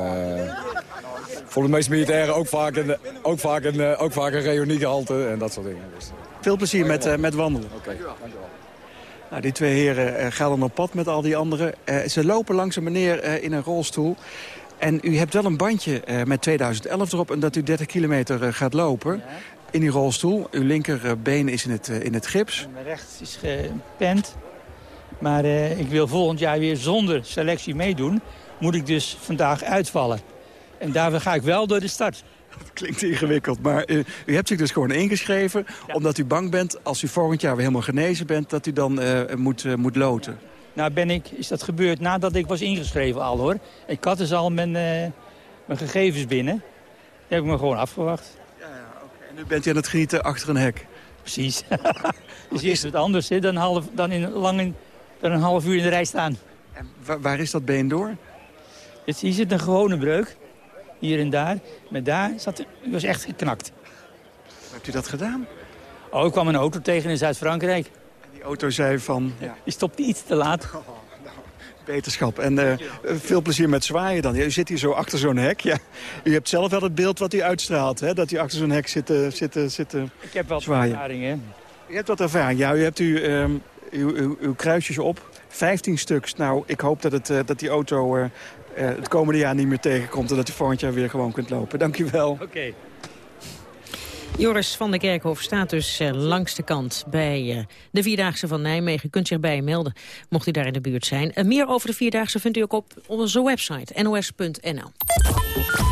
voor de meeste militairen ook vaak een, ook vaak een, ook vaak een reuniegehalte en dat soort dingen. Dus. Veel plezier met, uh, met wandelen. Oké, okay. dankjewel. Nou, die twee heren gaan dan op pad met al die anderen. Uh, ze lopen langs een meneer uh, in een rolstoel. En u hebt wel een bandje met 2011 erop... en dat u 30 kilometer gaat lopen ja. in die rolstoel. Uw linkerbeen is in het, in het gips. Mijn rechts is gepend. Maar ik wil volgend jaar weer zonder selectie meedoen. Moet ik dus vandaag uitvallen. En daarvoor ga ik wel door de start. Dat klinkt ingewikkeld, maar u, u, hebt zich dus gewoon ingeschreven... Ja. omdat u bang bent, als u volgend jaar weer helemaal genezen bent... dat u dan uh, moet, uh, moet loten. Nou ben ik, is dat gebeurd nadat ik was ingeschreven al, hoor. Ik had dus al mijn, uh, mijn gegevens binnen. Die heb ik me gewoon afgewacht. Ja, ja okay. En nu bent u aan het genieten achter een hek? Precies. dus is het anders hè, dan, half, dan, in, lang in, dan een half uur in de rij staan. En waar, waar is dat been door? Het, hier zit een gewone breuk. hier en daar. Maar daar zat, was echt geknakt. Hoe hebt u dat gedaan? Oh, ik kwam een auto tegen in Zuid-Frankrijk. Die auto zei van... Ja. Die stopte iets te laat. Beterschap. En uh, veel plezier met zwaaien dan. U zit hier zo achter zo'n hek. Ja. U hebt zelf wel het beeld wat u uitstraalt. Hè? Dat u achter zo'n hek zit, uh, zit, zit Ik heb wel zwaaien. ervaring, hè? U hebt wat ervaring. Ja, u hebt u, um, uw, uw, uw, kruisjes op. 15 stuks. Nou, ik hoop dat, het, dat die auto het komende jaar niet meer tegenkomt... en dat u volgend jaar weer gewoon kunt lopen. Dank u wel. Oké. Okay. Joris van der Kerkhof staat dus uh, langs de kant bij uh, de Vierdaagse van Nijmegen. Kunt zich bij melden, mocht u daar in de buurt zijn. Uh, meer over de Vierdaagse vindt u ook op onze website, nos.nl.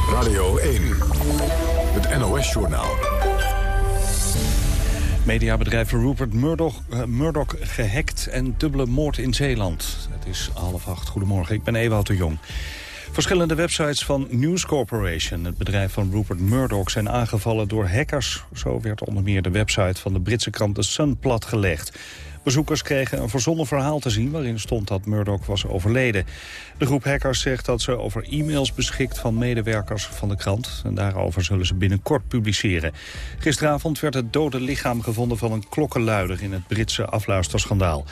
Radio 1, het NOS-journaal. Mediabedrijf Rupert Murdoch, Murdoch gehackt en dubbele moord in Zeeland. Het is half acht. Goedemorgen, ik ben Ewout de Jong. Verschillende websites van News Corporation, het bedrijf van Rupert Murdoch, zijn aangevallen door hackers. Zo werd onder meer de website van de Britse krant The Sun platgelegd. Bezoekers kregen een verzonnen verhaal te zien waarin stond dat Murdoch was overleden. De groep hackers zegt dat ze over e-mails beschikt van medewerkers van de krant. En daarover zullen ze binnenkort publiceren. Gisteravond werd het dode lichaam gevonden van een klokkenluider in het Britse afluisterschandaal.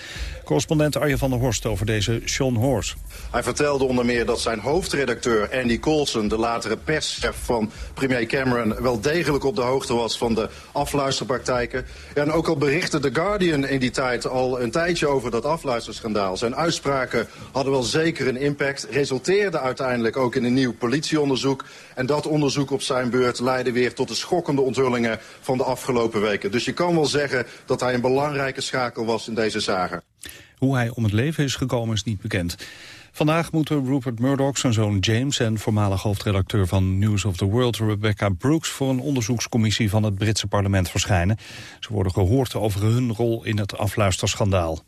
Correspondent Arjen van der Horst over deze Sean Horse. Hij vertelde onder meer dat zijn hoofdredacteur Andy Coulson... de latere perschef van premier Cameron... wel degelijk op de hoogte was van de afluisterpraktijken. En ook al berichtte The Guardian in die tijd al een tijdje over dat afluisterschandaal. Zijn uitspraken hadden wel zeker een impact. Resulteerde uiteindelijk ook in een nieuw politieonderzoek. En dat onderzoek op zijn beurt leidde weer tot de schokkende onthullingen van de afgelopen weken. Dus je kan wel zeggen dat hij een belangrijke schakel was in deze zaken. Hoe hij om het leven is gekomen is niet bekend. Vandaag moeten Rupert Murdoch, zijn zoon James en voormalig hoofdredacteur van News of the World Rebecca Brooks voor een onderzoekscommissie van het Britse parlement verschijnen. Ze worden gehoord over hun rol in het afluisterschandaal.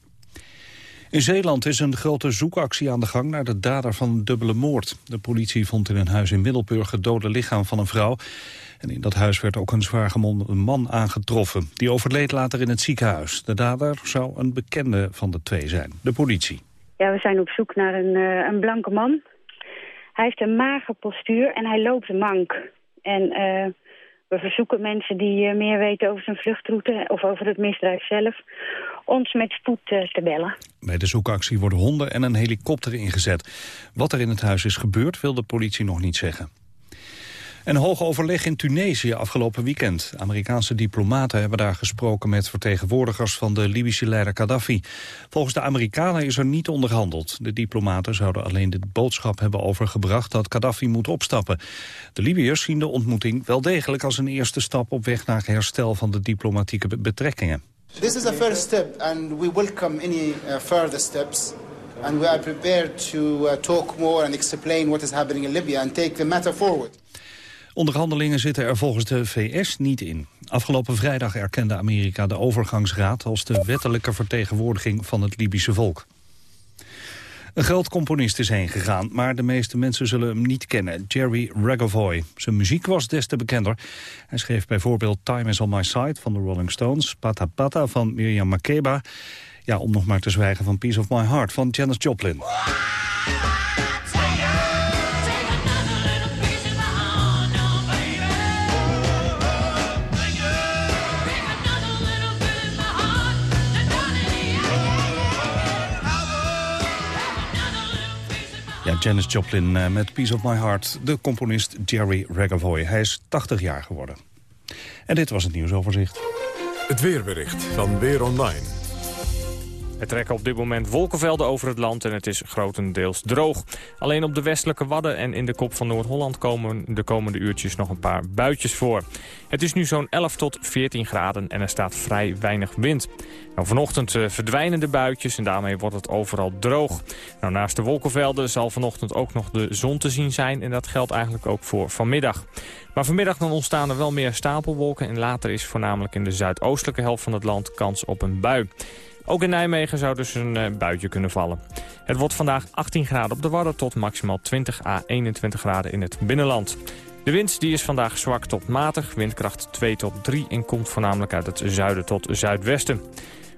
In Zeeland is een grote zoekactie aan de gang naar de dader van een dubbele moord. De politie vond in een huis in Middelburg het dode lichaam van een vrouw. En in dat huis werd ook een zwaargemonde man aangetroffen. Die overleed later in het ziekenhuis. De dader zou een bekende van de twee zijn, de politie. Ja, we zijn op zoek naar een, uh, een blanke man. Hij heeft een mager postuur en hij loopt mank. En uh, we verzoeken mensen die uh, meer weten over zijn vluchtroute... of over het misdrijf zelf, ons met spoed te bellen. Bij de zoekactie worden honden en een helikopter ingezet. Wat er in het huis is gebeurd, wil de politie nog niet zeggen. Een hoog overleg in Tunesië afgelopen weekend. Amerikaanse diplomaten hebben daar gesproken met vertegenwoordigers van de Libische leider Gaddafi. Volgens de Amerikanen is er niet onderhandeld. De diplomaten zouden alleen de boodschap hebben overgebracht dat Gaddafi moet opstappen. De Libiërs zien de ontmoeting wel degelijk als een eerste stap op weg naar herstel van de diplomatieke betrekkingen. This is a first step and we welcome any uh, further steps. And we are prepared to uh, talk more and explain what is happening in Libya and take the matter forward. Onderhandelingen zitten er volgens de VS niet in. Afgelopen vrijdag erkende Amerika de overgangsraad... als de wettelijke vertegenwoordiging van het Libische volk. Een groot componist is heen gegaan, maar de meeste mensen zullen hem niet kennen. Jerry Regovoy. Zijn muziek was des te bekender. Hij schreef bijvoorbeeld Time is on my side van de Rolling Stones... Pata Pata van Miriam Makeba... Ja, om nog maar te zwijgen van Piece of My Heart van Janis Joplin. Ja, Janis Joplin uh, met Piece of My Heart. De componist Jerry Regovoy. Hij is 80 jaar geworden. En dit was het nieuwsoverzicht. Het weerbericht van Weer Online. Er trekken op dit moment wolkenvelden over het land en het is grotendeels droog. Alleen op de westelijke Wadden en in de kop van Noord-Holland komen de komende uurtjes nog een paar buitjes voor. Het is nu zo'n 11 tot 14 graden en er staat vrij weinig wind. Nou, vanochtend uh, verdwijnen de buitjes en daarmee wordt het overal droog. Nou, naast de wolkenvelden zal vanochtend ook nog de zon te zien zijn en dat geldt eigenlijk ook voor vanmiddag. Maar vanmiddag dan ontstaan er wel meer stapelwolken en later is voornamelijk in de zuidoostelijke helft van het land kans op een bui. Ook in Nijmegen zou dus een uh, buitje kunnen vallen. Het wordt vandaag 18 graden op de Wadden tot maximaal 20 à 21 graden in het binnenland. De wind die is vandaag zwak tot matig, windkracht 2 tot 3 en komt voornamelijk uit het zuiden tot zuidwesten.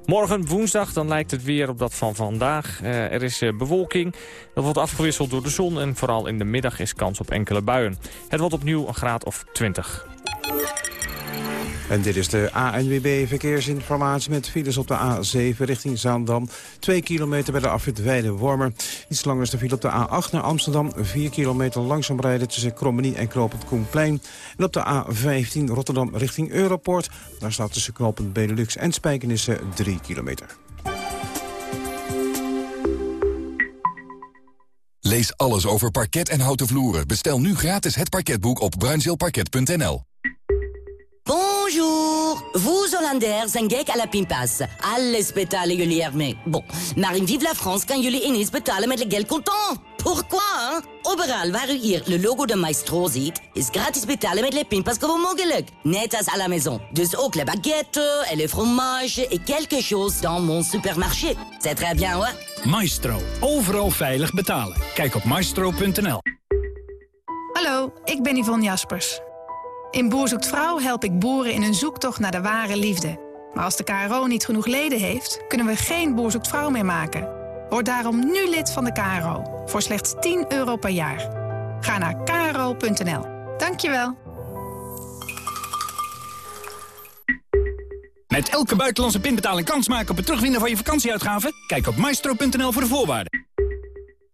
Morgen woensdag dan lijkt het weer op dat van vandaag. Eh, er is eh, bewolking, dat wordt afgewisseld door de zon... en vooral in de middag is kans op enkele buien. Het wordt opnieuw een graad of 20. En dit is de ANWB verkeersinformatie met files op de A7 richting Zaandam. 2 kilometer bij de afrit Weide-Wormer. Iets langer is de file op de A8 naar Amsterdam. 4 kilometer langzaam rijden tussen Krommenie en Knopend Koenplein. En op de A15 Rotterdam richting Europoort. Daar staat tussen Knopend Benelux en Spijkenissen 3 kilometer. Lees alles over parket en houten vloeren. Bestel nu gratis het parketboek op bruinzeelparket.nl. Bonjour Vous, Hollanders, zijn gek à la pinpas. Alles betalen jullie ermee. Bon, maar in Vive la France kan jullie ineens betalen met le geld contant. Pourquoi, hein? Overal waar u hier le logo de Maestro ziet, is gratis betalen met le pinpas gewoon mogelijk. Net als à la maison. Dus ook le baguette, et le fromage, et quelque chose dans mon supermarché. C'est très bien, hoor. Maestro. Overal veilig betalen. Kijk op maestro.nl. Hallo, ik ben Yvonne Jaspers. In Boer zoekt Vrouw help ik boeren in hun zoektocht naar de ware liefde. Maar als de KRO niet genoeg leden heeft, kunnen we geen Boer zoekt Vrouw meer maken. Word daarom nu lid van de KRO, voor slechts 10 euro per jaar. Ga naar kro.nl. Dankjewel. Met elke buitenlandse pinbetaling kans maken op het terugwinnen van je vakantieuitgaven? Kijk op maestro.nl voor de voorwaarden.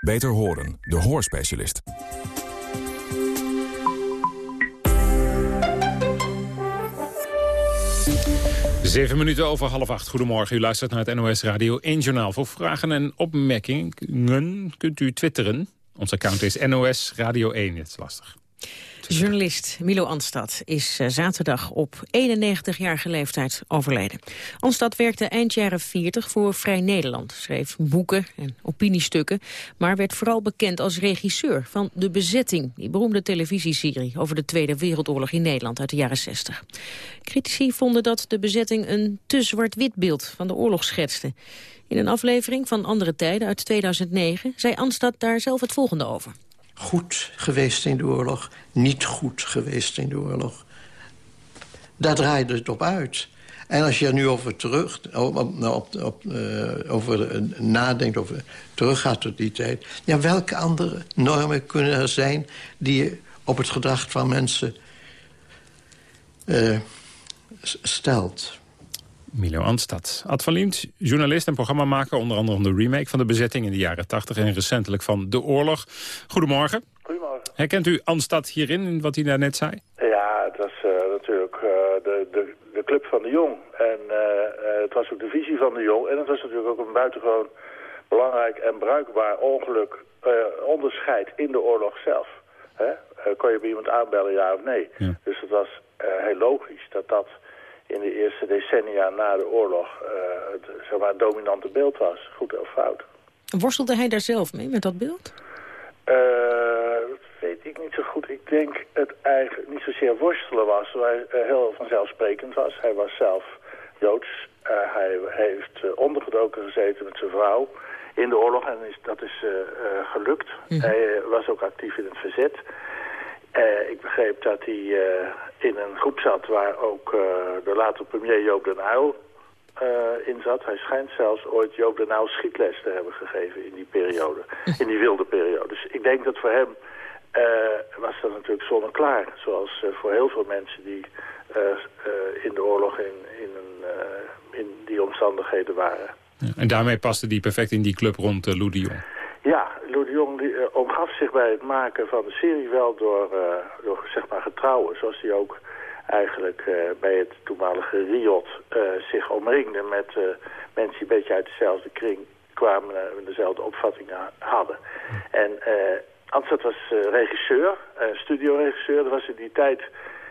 Beter horen, de hoorspecialist. Zeven minuten over half acht. Goedemorgen, u luistert naar het NOS Radio 1 Journaal. Voor vragen en opmerkingen kunt u twitteren. Ons account is NOS Radio 1. Het is lastig. Journalist Milo Anstad is eh, zaterdag op 91-jarige leeftijd overleden. Anstad werkte eind jaren 40 voor Vrij Nederland, schreef boeken en opiniestukken, maar werd vooral bekend als regisseur van De Bezetting, die beroemde televisieserie over de Tweede Wereldoorlog in Nederland uit de jaren 60. Critici vonden dat De Bezetting een te zwart-wit beeld van de oorlog schetste. In een aflevering van Andere Tijden uit 2009 zei Anstad daar zelf het volgende over goed geweest in de oorlog, niet goed geweest in de oorlog. Daar draaide het op uit. En als je er nu over terug, op, op, uh, over nadenkt, over teruggaat tot die tijd... ja, welke andere normen kunnen er zijn die op het gedrag van mensen uh, stelt? Milo Anstad. Ad van Liemt, journalist en programmamaker... onder andere om de remake van de bezetting in de jaren 80... en recentelijk van De Oorlog. Goedemorgen. Goedemorgen. Herkent u Anstad hierin, in wat hij daar net zei? Ja, het was uh, natuurlijk uh, de, de, de club van de Jong. En uh, het was ook de visie van de Jong. En het was natuurlijk ook een buitengewoon belangrijk en bruikbaar ongeluk... onderscheid in de oorlog zelf. Hè? kon je bij iemand aanbellen, ja of nee? Ja. Dus het was heel logisch dat dat in de eerste decennia na de oorlog uh, het zeg maar, dominante beeld was, goed of fout. Worstelde hij daar zelf mee, met dat beeld? Uh, dat weet ik niet zo goed. Ik denk het eigenlijk niet zozeer worstelen was, maar hij uh, heel vanzelfsprekend was. Hij was zelf Joods. hij heeft ondergedoken gezeten met zijn vrouw in de oorlog en is, dat is gelukt. Mm. Hij was ook actief in het verzet. Uh, ik begreep dat hij uh, in een groep zat waar ook uh, de latere premier Joop den Uyl in zat. Hij schijnt zelfs ooit Joop den Uyl schietles te hebben gegeven in die periode. In die wilde periode. Dus ik denk dat voor hem was dat natuurlijk zonneklaar. Zoals voor heel veel mensen die in de oorlog in, in, een, in die omstandigheden waren. Ja, en daarmee paste die perfect in die club rond uh, Lou de Jong. Ja, Lou de Jong uh, omgaf zich bij het maken van de serie wel door, uh, door zeg maar getrouwen. Zoals hij ook eigenlijk uh, bij het toenmalige Riot zich omringde met mensen die een beetje uit dezelfde kring kwamen en dezelfde opvattingen hadden. En Ansat was regisseur, studioregisseur. Dat was in die tijd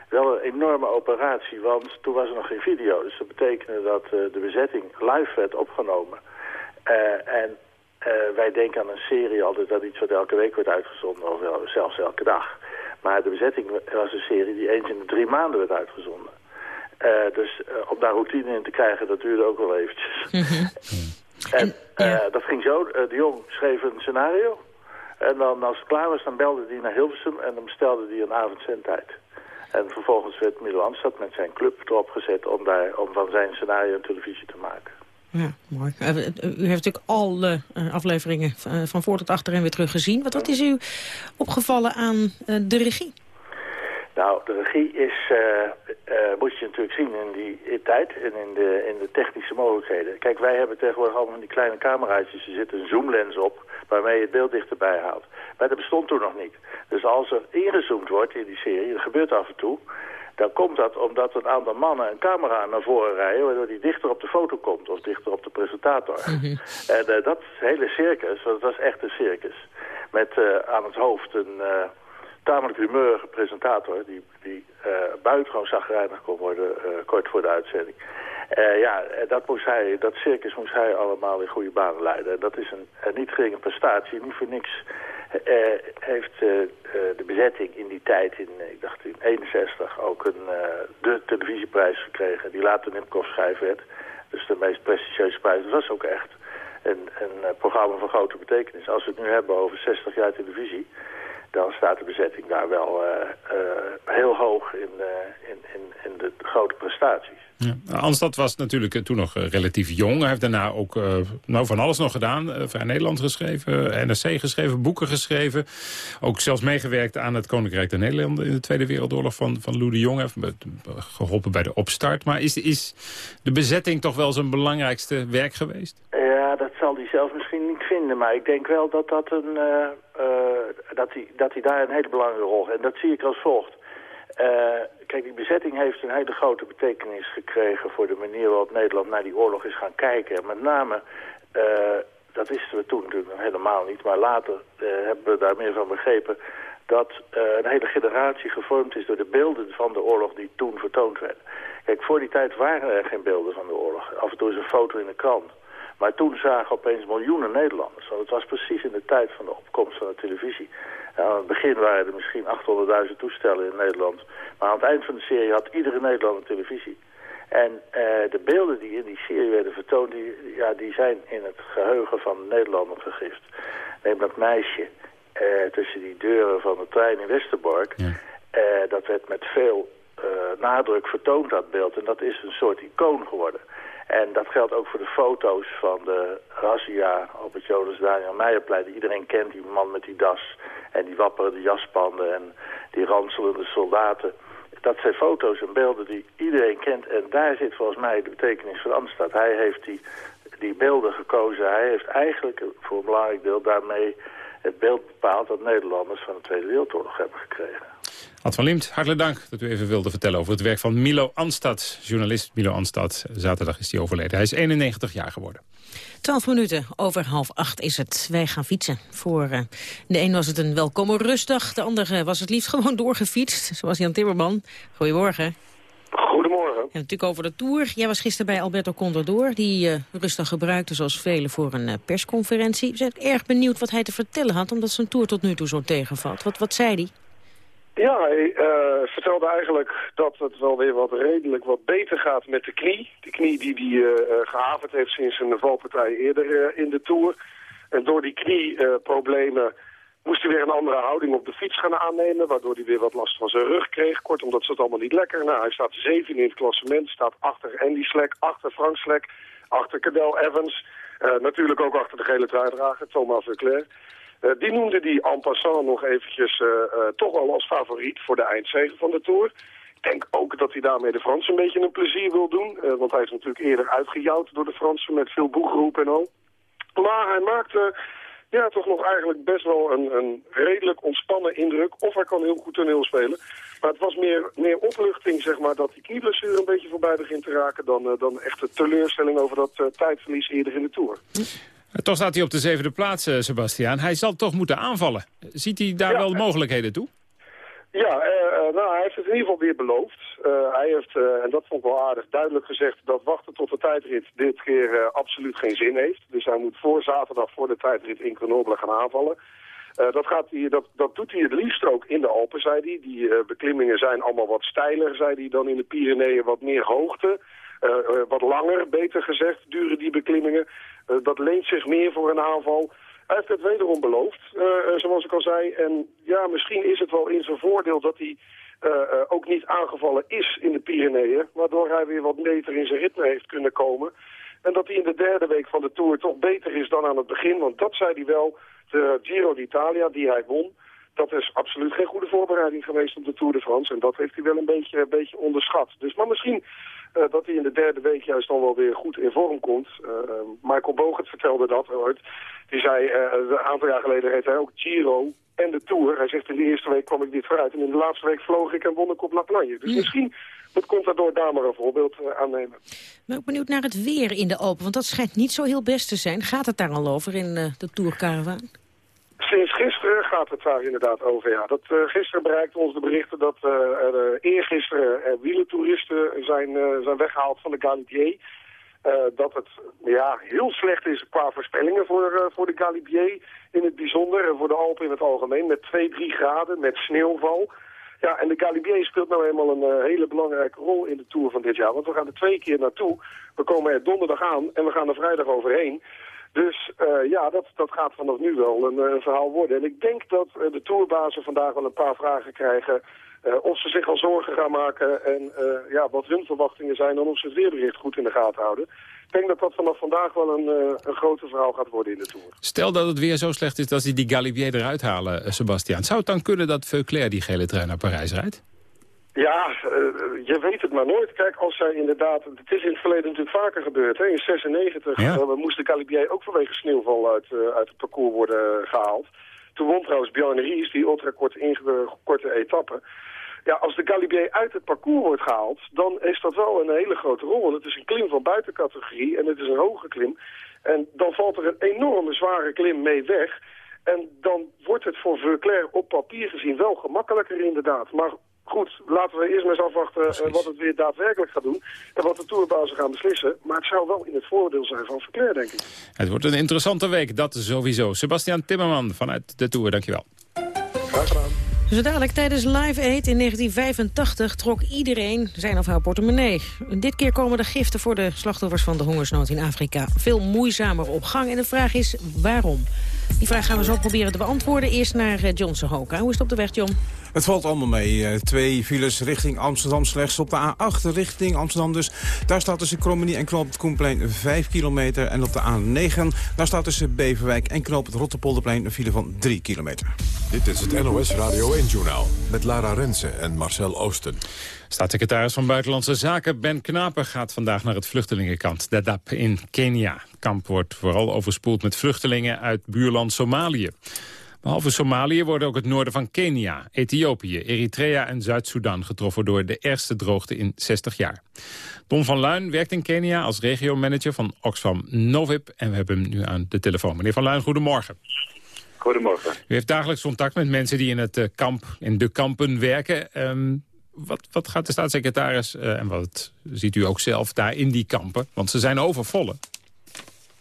wel een enorme operatie, want toen was er nog geen video. Dus dat betekende dat de bezetting live werd opgenomen. en wij denken aan een serie altijd dat iets wat elke week wordt uitgezonden, of zelfs elke dag. Maar de bezetting was een serie die eens in de drie maanden werd uitgezonden. dus om daar routine in te krijgen, dat duurde ook wel eventjes. Mhm. En, dat ging zo. de Jong schreef een scenario. En dan als het klaar was, dan belde hij naar Hilversum en dan bestelde hij een avondzendtijd. En vervolgens werd Milo Amstad met zijn club erop gezet om, daar, om van zijn scenario een televisie te maken. Ja, mooi. Eh, u heeft natuurlijk alle uh, afleveringen eh, van voor tot achter en weer teruggezien. Wat, wat is u opgevallen aan de regie? Nou, de regie is, moet je natuurlijk zien in die tijd en in de, in de technische mogelijkheden. Kijk, wij hebben tegenwoordig allemaal die kleine cameraatjes. Er zit een zoomlens op waarmee je het beeld dichterbij haalt. Maar dat bestond toen nog niet. Dus als er ingezoomd wordt in die serie, dat gebeurt af en toe... dan komt dat omdat een aantal mannen een camera naar voren rijden... waardoor die dichter op de foto komt of dichter op de presentator. Mhm. En uh, dat hele circus, want het was echt een circus... met uh, aan het hoofd een uh, tamelijk humeurige presentator... die, die buitengewoon zagrijnig kon worden kort voor de uitzending... Uh, ja, dat, moest hij, dat circus moest hij allemaal in goede banen leiden. Dat is een, een niet geringe prestatie. Niet voor niks heeft uh, de bezetting in die tijd, in, ik dacht in 61, ook een, de televisieprijs gekregen. Die later Nimkov schijf werd. Dus de meest prestigieuze prijs. Dat was ook echt een, een programma van grote betekenis. Als we het nu hebben over 60 jaar televisie dan staat de bezetting daar wel heel hoog in, in, in, in de grote prestaties. Ja. Anstad was natuurlijk eh, toen nog eh, relatief jong. Hij heeft daarna ook uh, nou, van alles nog gedaan. Uh, Vrij Nederland geschreven, NRC geschreven, boeken geschreven. Ook zelfs meegewerkt aan het Koninkrijk der Nederlanden... in de Tweede Wereldoorlog van, van Lou de Jong. Heeft geholpen bij de opstart. Maar is, is de bezetting toch wel zijn belangrijkste werk geweest? Ja, dat zal hij zelf misschien niet vinden. Maar ik denk wel dat, dat, een, dat, hij, dat hij daar een hele belangrijke rol heeft. En dat zie ik als volgt. Uh, kijk, die bezetting heeft een hele grote betekenis gekregen... voor de manier waarop Nederland naar die oorlog is gaan kijken. En met name, uh, dat wisten we toen natuurlijk helemaal niet... maar later uh, hebben we daar meer van begrepen... dat een hele generatie gevormd is door de beelden van de oorlog... die toen vertoond werden. Kijk, voor die tijd waren er geen beelden van de oorlog. Af en toe is een foto in de krant. Maar toen zagen opeens miljoenen Nederlanders. Want het was precies in de tijd van de opkomst van de televisie aan het begin waren er misschien 800.000 toestellen in Nederland. Maar aan het eind van de serie had iedere Nederlander televisie. En uh, de beelden die in die serie werden vertoond, die, ja, die zijn in het geheugen van de Nederlander gegrift. Neem dat meisje uh, tussen die deuren van de trein in Westerbork. Ja. Uh, dat werd met veel nadruk vertoond, dat beeld. En dat is een soort icoon geworden. En dat geldt ook voor de foto's van de razzia op het Jolis Daniel Meijerplein. Iedereen kent die man met die das en die wapperende jaspanden en die ranselende soldaten. Dat zijn foto's en beelden die iedereen kent. En daar zit volgens mij de betekenis van Amstad. Hij heeft die, die beelden gekozen. Hij heeft eigenlijk voor een belangrijk deel daarmee het beeld bepaald... dat Nederlanders van de Tweede Wereldoorlog hebben gekregen. Ad van Liemt, hartelijk dank dat u even wilde vertellen over het werk van Milo Anstad. Journalist Milo Anstad. Zaterdag is hij overleden. Hij is 91 jaar geworden. 12 minuten over half acht is het. Wij gaan fietsen. Voor uh, de een was het een welkome rustdag. De andere was het liefst gewoon doorgefietst. Zoals Jan Timmerman. Goedemorgen. Goedemorgen. En natuurlijk over de Tour. Jij was gisteren bij Alberto Contador. Die uh, rustig gebruikte zoals velen voor een uh, persconferentie. Ik ben erg benieuwd wat hij te vertellen had. Omdat zijn Tour tot nu toe zo tegenvalt. Wat, wat zei hij? Ja, hij uh, vertelde eigenlijk dat het wel weer wat redelijk wat beter gaat met de knie. De knie die hij uh, gehavend heeft sinds een valpartij eerder in de Tour. En door die knieproblemen moest hij weer een andere houding op de fiets gaan aannemen... waardoor hij weer wat last van zijn rug kreeg. Kortom, dat zat allemaal niet lekker. Nou, hij staat zeven in het klassement, staat achter Andy Slek, achter Frank Slek... achter Cadel Evans, natuurlijk ook achter de gele truidrager, Thomas Leclerc... Uh, die noemde die en passant nog eventjes uh, uh, toch wel als favoriet voor de eindzege van de Tour. Ik denk ook dat hij daarmee de Fransen een beetje een plezier wil doen. want hij is natuurlijk eerder uitgejouwd door de Fransen met veel boegeroep en al. Maar hij maakte ja, toch nog eigenlijk best wel een, een redelijk ontspannen indruk. Of hij kan heel goed toneel spelen. Maar het was meer, meer opluchting, zeg maar, dat die knieblessure een beetje voorbij begint te raken... dan, dan echte teleurstelling over dat tijdverlies eerder in de Tour. Toch staat hij op de zevende plaats, uh, Sebastiaan. Hij zal toch moeten aanvallen. Ziet hij daar wel mogelijkheden toe? Ja, uh, nou, hij heeft het in ieder geval weer beloofd. Uh, hij heeft, uh, en dat vond ik wel aardig, duidelijk gezegd dat wachten tot de tijdrit dit keer absoluut geen zin heeft. Dus hij moet voor zaterdag, voor de tijdrit in Grenoble gaan aanvallen. dat, gaat hij, dat, dat doet hij het liefst ook in de Alpen, zei hij. Die beklimmingen zijn allemaal wat steiler, zei hij, dan in de Pyreneeën wat meer hoogte. Wat langer, beter gezegd, duren die beklimmingen. dat leent zich meer voor een aanval. Hij heeft het wederom beloofd, zoals ik al zei. En ja, misschien is het wel in zijn voordeel dat hij ook niet aangevallen is in de Pyreneeën. Waardoor hij weer wat beter in zijn ritme heeft kunnen komen. En dat hij in de derde week van de Tour toch beter is dan aan het begin. Want dat zei hij wel, de Giro d'Italia die hij won... Dat is absoluut geen goede voorbereiding geweest op de Tour de France. En dat heeft hij wel een beetje, een beetje onderschat. Dus maar misschien uh, dat hij in de derde week juist dan wel weer goed in vorm komt. Uh, Michael Bogert vertelde dat ooit. Die zei, uh, een aantal jaar geleden reed hij ook Giro en de Tour. Hij zegt, in de eerste week kwam ik niet vooruit. En in de laatste week vloog ik en won ik op La Plagne. Dus misschien moet Contador daar maar een voorbeeld aannemen. Ben ook benieuwd naar het weer in de Open. Want dat schijnt niet zo heel best te zijn. Gaat het daar al over in de Tour Caravan? Sinds gisteren gaat het daar inderdaad over, ja. Dat, uh, gisteren bereikten ons de berichten dat uh, er eergisteren uh, wielentoeristen zijn, zijn weggehaald van de Galibier. dat het ja, heel slecht is qua voorspellingen voor, voor de Galibier in het bijzonder. En voor de Alpen in het algemeen met 2, 3 graden, met sneeuwval. Ja, en de Galibier speelt nou eenmaal een hele belangrijke rol in de Tour van dit jaar. Want we gaan er twee keer naartoe. We komen er donderdag aan en we gaan er vrijdag overheen. Dus uh, ja, dat, dat gaat vanaf nu wel een, een, verhaal worden. En ik denk dat uh, de tourbazen vandaag wel een paar vragen krijgen... Of ze zich al zorgen gaan maken en ja, wat hun verwachtingen zijn... en of ze het weerbericht goed in de gaten houden. Ik denk dat dat vanaf vandaag wel een, een grote verhaal gaat worden in de Tour. Stel dat het weer zo slecht is dat ze die Galibier eruit halen, Sebastian. Zou het dan kunnen dat Veuclair die gele trein naar Parijs rijdt? Ja, uh, je weet het maar nooit. Kijk, als zij inderdaad... Het is in het verleden natuurlijk vaker gebeurd. Hè? In 96 ja. uh, moest de Galibier ook vanwege sneeuwval uit, uh, uit het parcours worden gehaald. Toen won trouwens Björn Ries, die ultrakorte korte etappe. Ja, als de Galibier uit het parcours wordt gehaald, dan is dat wel een hele grote rol. Want het is een klim van buitencategorie en het is een hoge klim. En dan valt er een enorme zware klim mee weg. En dan wordt het voor Verclair op papier gezien wel gemakkelijker inderdaad. Maar goed, laten we eerst maar eens afwachten uh, wat het weer daadwerkelijk gaat doen. En wat de tourbazen gaan beslissen. Maar het zou wel in het voordeel zijn van Verclair, denk ik. Het wordt een interessante week, dat sowieso. Sebastian Timmerman vanuit de Tour, dankjewel. Graag gedaan. Zo dadelijk tijdens Live Aid in 1985 trok iedereen zijn of haar portemonnee. Dit keer komen de giften voor de slachtoffers van de hongersnood in Afrika veel moeizamer op gang. En de vraag is waarom? Die vraag gaan we zo proberen te beantwoorden. Eerst naar eh, John Sohoka. Hoe is het op de weg, John? Het valt allemaal mee. Eh, twee files richting Amsterdam slechts op de A8 richting Amsterdam. Dus daar staat tussen Krommenie en Knoop het Koenplein 5 kilometer. En op de A9 daar staat tussen Beverwijk en Knoop het Rotterpolderplein een file van 3 kilometer. Dit is het NOS Radio 1-journaal met Lara Rensen en Marcel Oosten. Staatssecretaris van Buitenlandse Zaken Ben Knaper gaat vandaag naar het vluchtelingenkamp Dadaab in Kenia. Het kamp wordt vooral overspoeld met vluchtelingen uit buurland Somalië. Behalve Somalië worden ook het noorden van Kenia, Ethiopië, Eritrea en Zuid-Soedan getroffen door de ergste droogte in 60 jaar. Don van Luin werkt in Kenia als regiomanager van Oxfam Novib en we hebben hem nu aan de telefoon. Meneer van Luin, goedemorgen. Goedemorgen. U heeft dagelijks contact met mensen die in het eh, kamp, in de kampen werken. Um, wat, wat gaat de staatssecretaris, uh, en wat ziet u ook zelf daar in die kampen? Want ze zijn overvolle.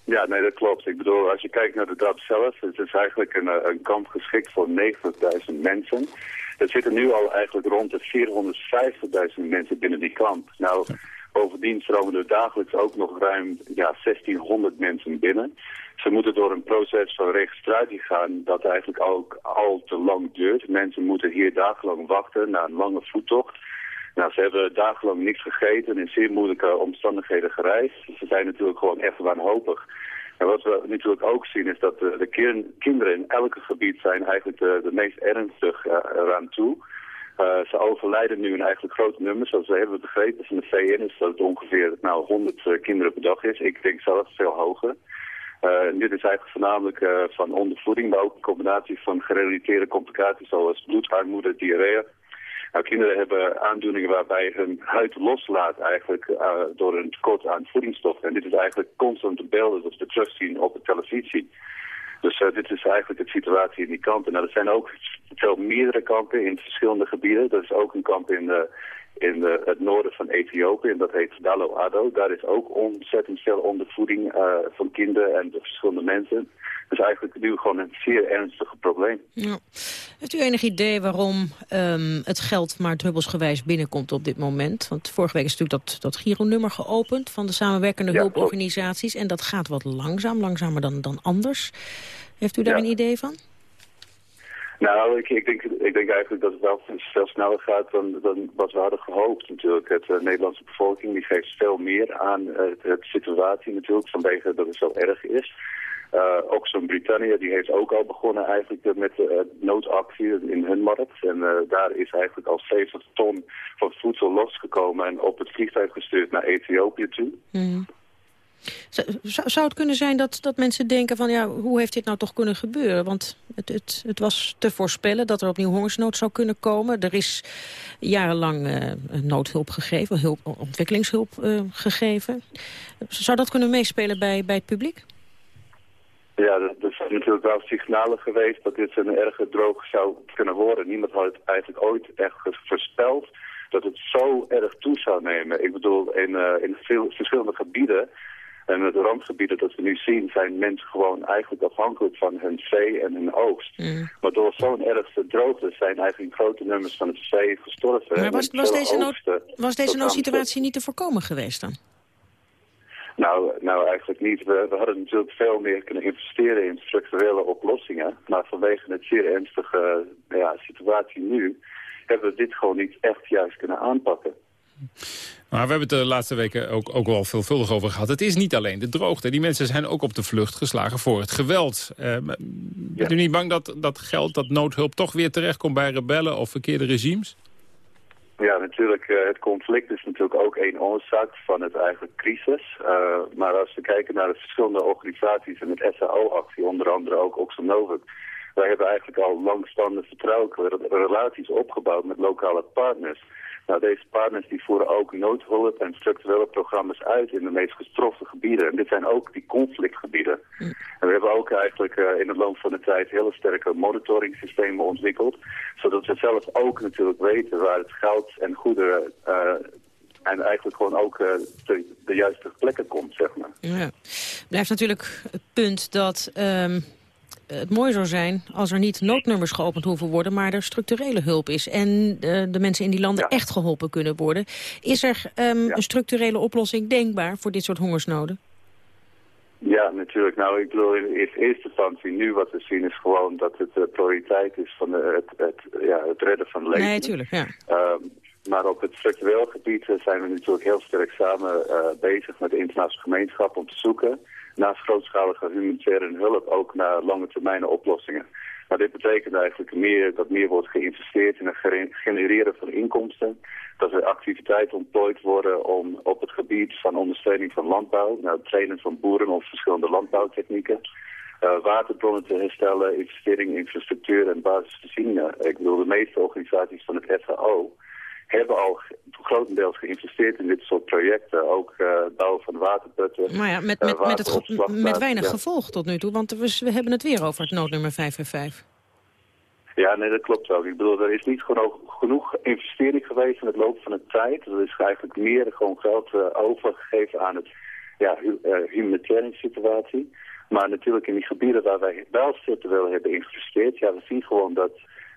Ja, nee, dat klopt. Ik bedoel, als je kijkt naar de DAP zelf, het is eigenlijk een, een kamp geschikt voor 90.000 mensen. Er zitten nu al eigenlijk rond de 450.000 mensen binnen die kamp. Nou, bovendien stromen er dagelijks ook nog ruim ja, 1600 mensen binnen. Ze moeten door een proces van registratie gaan dat eigenlijk ook al te lang duurt. Mensen moeten hier dagenlang wachten na een lange voettocht. Nou, ze hebben dagenlang niks gegeten en in zeer moeilijke omstandigheden gereisd. Ze zijn natuurlijk gewoon echt wanhopig. En wat we natuurlijk ook zien is dat de, de kinderen in elke gebied zijn eigenlijk de, de meest ernstig uh, eraan toe. Uh, ze overlijden nu in eigenlijk grote nummers. Zoals we hebben begrepen van de VN is dat het ongeveer nou, 100 uh, kinderen per dag is. Ik denk zelfs veel hoger. Uh, dit is eigenlijk voornamelijk van ondervoeding, maar ook een combinatie van gerelateerde complicaties zoals bloedarmoede, diarree. Nou, kinderen hebben aandoeningen waarbij hun huid loslaat eigenlijk door een tekort aan voedingsstoffen. En dit is eigenlijk constant de beelden dat we terugzien op de televisie. Dus dit is eigenlijk de situatie in die kampen. Nou, er zijn ook veel meerdere kampen in verschillende gebieden. Dat is ook een kamp in, uh, in uh, het noorden van Ethiopië en dat heet Dalo Ado. Daar is ook ontzettend veel ondervoeding uh, van kinderen en verschillende mensen. Dus eigenlijk nu gewoon een zeer ernstig probleem. Ja. Heeft u enig idee waarom um, het geld maar druppelsgewijs binnenkomt op dit moment? Want vorige week is natuurlijk dat, dat Giro-nummer geopend van de samenwerkende ja, hulporganisaties. Klopt. En dat gaat wat langzaam, langzamer dan, dan anders. Heeft u daar ja. een idee van? Nou, ik, denk, ik denk eigenlijk dat het wel veel sneller gaat dan, dan wat we hadden gehoopt natuurlijk. Het uh, Nederlandse bevolking die geeft veel meer aan uh, de situatie natuurlijk, vanwege dat het zo erg is. Uh, ook zo'n Britannia, die heeft ook al begonnen eigenlijk met noodactie in hun markt. En daar is eigenlijk al 70 ton van voedsel losgekomen en op het vliegtuig gestuurd naar Ethiopië toe. Mm. Zou, zou het kunnen zijn dat, dat mensen denken van ja, hoe heeft dit nou toch kunnen gebeuren? Want het, het, het was te voorspellen dat er opnieuw hongersnood zou kunnen komen. Er is jarenlang uh, noodhulp gegeven, hulp, ontwikkelingshulp uh, gegeven. Zou dat kunnen meespelen bij, bij het publiek? Ja, er zijn natuurlijk wel signalen geweest dat dit een erge droog zou kunnen worden. Niemand had het eigenlijk ooit echt voorspeld dat het zo erg toe zou nemen. Ik bedoel, in, uh, in verschillende gebieden en de randgebieden dat we nu zien, zijn mensen gewoon eigenlijk afhankelijk van hun vee en hun oogst. Mm. Maar door zo'n ergste droogte zijn eigenlijk grote nummers van het vee gestorven. Maar was, was deze, nood, was deze noodsituatie niet te voorkomen geweest dan? Nou, nou eigenlijk niet. We, we, hadden natuurlijk veel meer kunnen investeren in structurele oplossingen. Maar vanwege het zeer ernstige ja, situatie nu, hebben we dit gewoon niet echt juist kunnen aanpakken. Maar we hebben het de laatste weken ook, ook wel veelvuldig over gehad. Het is niet alleen de droogte. Die mensen zijn ook op de vlucht geslagen voor het geweld. Uh, bent u niet bang dat dat geld, dat noodhulp toch weer terechtkomt bij rebellen of verkeerde regimes? Ja, natuurlijk. Uh, het conflict is natuurlijk ook één oorzaak van het eigenlijk crisis. Uh, maar als we kijken naar de verschillende organisaties en het SAO-actie, onder andere ook Oxfam Novak, wij hebben eigenlijk al langstaande vertrouwelijke relaties opgebouwd met lokale partners. Nou, deze partners die voeren ook noodhulp en structurele programma's uit in de meest getroffen gebieden. En dit zijn ook die conflictgebieden. Mm. En we hebben ook eigenlijk uh, in het loop van de tijd hele sterke monitoringsystemen ontwikkeld. Zodat we zelf ook natuurlijk weten waar het geld en goederen... Uh, en eigenlijk gewoon ook uh, de, de, juiste plekken komt, zeg maar. Ja. Blijft natuurlijk het punt dat... Um het mooi zou zijn als er niet noodnummers geopend hoeven worden... maar er structurele hulp is en uh, de mensen in die landen echt geholpen kunnen worden. Is er um, ja. een structurele oplossing denkbaar voor dit soort hongersnoden? Ja, natuurlijk. Nou, ik bedoel, in eerste instantie nu wat we zien is gewoon dat het uh, prioriteit is van de, het, het, ja, het redden van leven. Nee, natuurlijk, ja. Um, maar op het structureel gebied zijn we natuurlijk heel sterk samen uh, bezig met de internationale gemeenschap om te zoeken naast grootschalige humanitaire hulp ook naar lange termijn oplossingen. Maar dit betekent eigenlijk meer, dat meer wordt geïnvesteerd in het genereren van inkomsten. Dat er activiteiten ontplooid worden om op het gebied van ondersteuning van landbouw, nou, het trainen van boeren op verschillende landbouwtechnieken, uh, waterbronnen te herstellen, investeringen in infrastructuur en basisvoorzieningen. Ik bedoel, de meeste organisaties van het FAO hebben al grotendeels geïnvesteerd in dit soort projecten. Ook uh, bouwen van waterputten. Maar ja, met, met, uh, met, het met weinig ja. gevolg tot nu toe, want we, we, hebben het weer over het noodnummer 555. Ja, nee, dat klopt ook. Ik bedoel, er is niet genoeg, genoeg investering geweest in het loop van de tijd. Er is eigenlijk meer gewoon geld uh, overgegeven aan het ja, hu humanitaire situatie. Maar natuurlijk in die gebieden waar wij wel structureel hebben geïnvesteerd, ja, we zien gewoon dat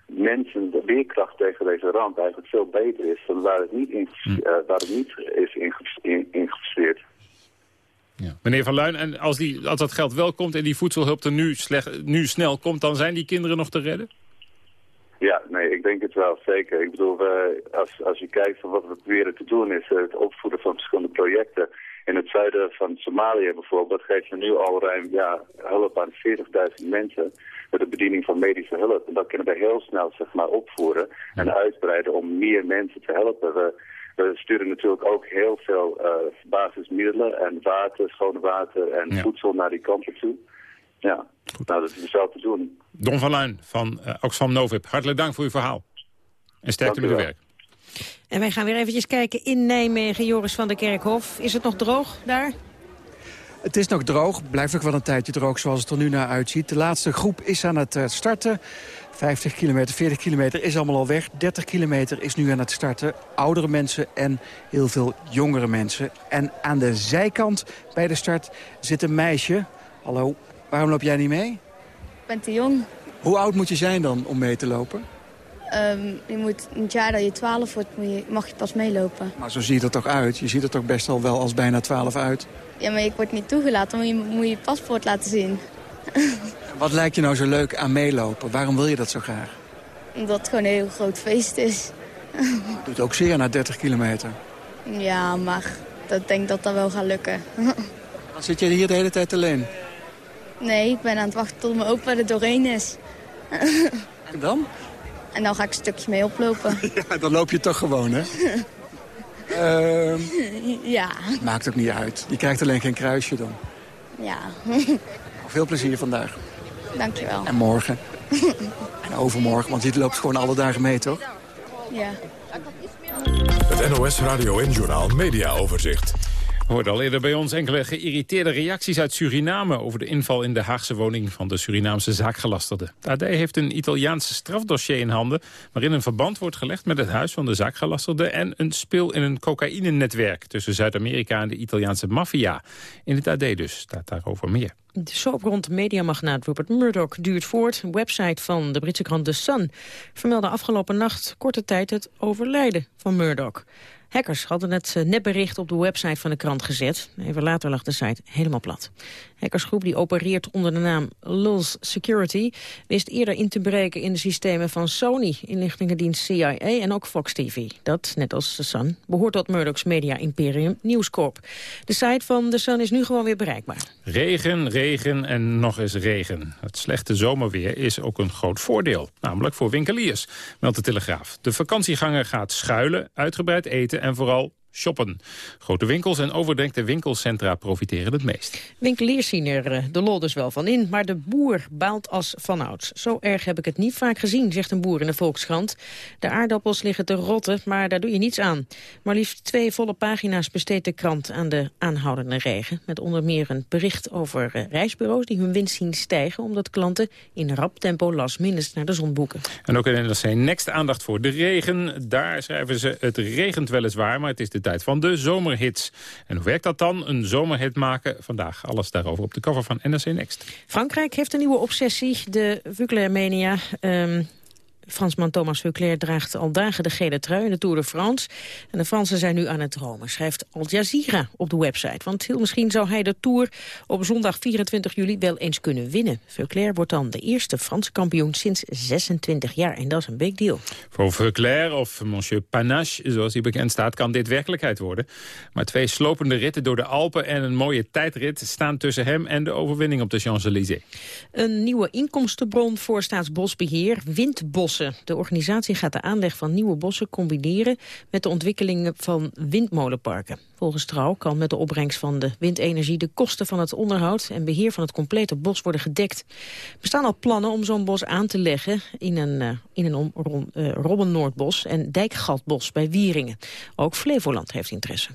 mensen de weerkracht tegen deze ramp eigenlijk veel beter is dan waar het niet, in, uh, waar het niet is ingevesteerd. Ja. Meneer Van Luin, en als, die, als dat geld wel komt en die voedselhulp er nu, slecht, nu snel komt, dan zijn die kinderen nog te redden? Ja, nee, ik denk het wel, zeker. Ik bedoel, we, als, als je kijkt van wat we proberen te doen is het opvoeden van verschillende projecten. In het zuiden van Somalië bijvoorbeeld geven we nu al ruim ja, hulp aan 40.000 mensen met de bediening van medische hulp. En dat kunnen we heel snel zeg maar, opvoeren en uitbreiden om meer mensen te helpen. We, we sturen natuurlijk ook heel veel uh, basismiddelen en water, schoon water en ja. voedsel naar die kampen toe. Ja, nou, dat is dus wel te doen. Don van Luin van uh, Oxfam Novib, hartelijk dank voor uw verhaal. En sterkte met uw werk. En wij gaan weer eventjes kijken in Nijmegen. Joris van der Kerkhof, is het nog droog daar? Het is nog droog, blijft nog wel een tijdje droog zoals het er nu naar uitziet. De laatste groep is aan het eh, starten. 50 kilometer, 40 kilometer is allemaal al weg. 30 kilometer is nu aan het starten. Oudere mensen en heel veel jongere mensen. En aan de zijkant bij de start zit een meisje. Hallo, waarom loop jij niet mee? Ik ben te jong. Hoe oud moet je zijn dan om mee te lopen? Ehm, je moet, in het jaar dat je 12 wordt, mag je pas meelopen. Maar zo ziet het toch uit? Je ziet er toch best al wel als bijna 12 uit? Ja, maar ik word niet toegelaten, dan moet je, moet je je paspoort laten zien. Wat lijkt je nou zo leuk aan meelopen? Waarom wil je dat zo graag? Omdat het gewoon een heel groot feest is. Het doet ook zeer na 30 kilometer. ja, maar ik denk dat dat wel gaat lukken. Dan zit je hier de hele tijd alleen. nee, ik ben aan het wachten tot mijn opa er doorheen is. En dan? En dan ga ik een stukje mee oplopen. Ja, dan loop je toch gewoon, hè? Ehm, ja, maakt ook niet uit. Je krijgt alleen geen kruisje dan. ja. Veel plezier vandaag. Dankjewel. En morgen. en overmorgen, want je loopt gewoon alle dagen mee, toch? Ja. Het NOS Radio en Journaal Media Overzicht. We hoorden al eerder bij ons enkele geïrriteerde reacties uit Suriname... over de inval in de Haagse woning van de Surinaamse zaakgelasterde. De AD heeft een Italiaans strafdossier in handen... waarin een verband wordt gelegd met het huis van de zaakgelasterde... en een speel in een cocaïnenetwerk tussen Zuid-Amerika en de Italiaanse maffia. In het AD dus staat daarover meer. De soap rond mediamagnaat Rupert Murdoch duurt voort. Website van de Britse krant The Sun vermeldde afgelopen nacht korte tijd het overlijden van Murdoch. Hackers hadden het eh, nepbericht op de website van de krant gezet. Even later lag de site helemaal plat. Hackersgroep die opereert onder de naam Lulz Security... wist eerder in te breken in de systemen van Sony, inlichtingendienst CIA en ook Fox TV. Dat, net als The Sun, behoort tot Murdoch's media-imperium News. De site van The Sun is nu gewoon weer bereikbaar. Regen, regen en nog eens regen. Het slechte zomerweer is ook een groot voordeel. Namelijk voor winkeliers, meldt de Telegraaf. De vakantieganger gaat schuilen, uitgebreid eten en vooral shoppen. Grote winkels en overdekte winkelcentra profiteren het meest. Winkeliers zien er eh, de lol dus wel van in, maar de boer baalt als vanouds. Zo erg heb ik het niet vaak gezien, zegt een boer in de Volkskrant. De aardappels liggen te rotten, maar daar doe je niets aan. Maar liefst twee volle pagina's besteedt de krant aan de aanhoudende regen. Met onder meer een bericht over eh, reisbureaus die hun winst zien stijgen... omdat klanten in rap tempo last minstens naar de zon boeken. En ook in NRC Next aandacht voor de regen. Daar schrijven ze, het regent weliswaar, maar het is de tijd van de zomerhits. En hoe werkt dat dan, een zomerhit maken? Vandaag alles daarover op de cover van NRC Next. Frankrijk heeft een nieuwe obsessie, de Vuclair-mania. Ehm, Fransman Thomas Vuclair draagt al dagen de gele trui in de Tour de France. En de Fransen zijn nu aan het dromen, schrijft Al Jazeera op de website. Want heel misschien zou hij de Tour op zondag 24 juli wel eens kunnen winnen. Vuclair wordt dan de eerste Franse kampioen sinds 26 jaar. En dat is een big deal. Voor Vuclair of Monsieur Panache, zoals hij bekend staat, kan dit werkelijkheid worden. Maar twee slopende ritten door de Alpen en een mooie tijdrit staan tussen hem en de overwinning op de Champs-Élysées. Een nieuwe inkomstenbron voor Staatsbosbeheer, De organisatie gaat de aanleg van nieuwe bossen combineren met de ontwikkelingen van windmolenparken. Volgens Trouw kan met de opbrengst van de windenergie de kosten van het onderhoud en beheer van het complete bos worden gedekt. Er bestaan al plannen om zo'n bos aan te leggen in een, uh, in een om, rom, uh, Robbennoordbos en Dijkgatbos bij Wieringen. Ook Flevoland heeft interesse.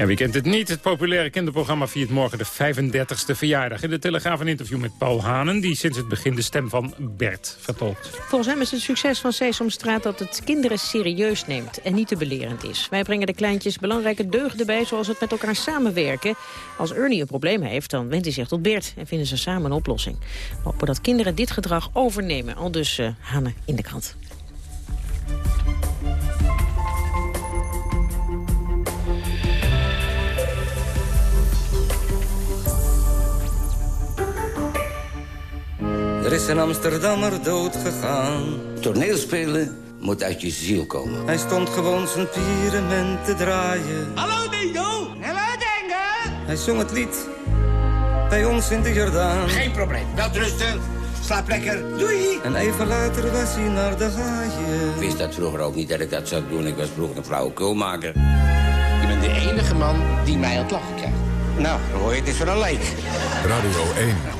Ja, wie kent het niet? Het populaire kinderprogramma viert morgen de 35e verjaardag. In de Telegraaf een interview met Paul Hanen... die sinds het begin de stem van Bert vertolkt. Volgens hem is het succes van Sesamstraat dat het kinderen serieus neemt... en niet te belerend is. Wij brengen de kleintjes belangrijke deugden bij... zoals het met elkaar samenwerken. Als Ernie een probleem heeft, dan wendt hij zich tot Bert... en vinden ze samen een oplossing. We hopen dat kinderen dit gedrag overnemen. Al dus uh, Hanen in de krant. Er is een Amsterdammer dood gegaan. Toneelspelen moet uit je ziel komen. Hij stond gewoon zijn pieren te draaien. Hallo Dingo! Hallo Dingo! Hij zong het lied bij ons in de Jordaan. Geen probleem. Wel rusten. Slaap lekker. Doei! En even later was hij naar de haaien. Ik wist dat vroeger ook niet dat ik dat zou doen. Ik was vroeger een flauwekulmaker. Je bent de enige man die mij aan het lachen krijgt. Nou, dan hoor je het is van een leek. Radio 1.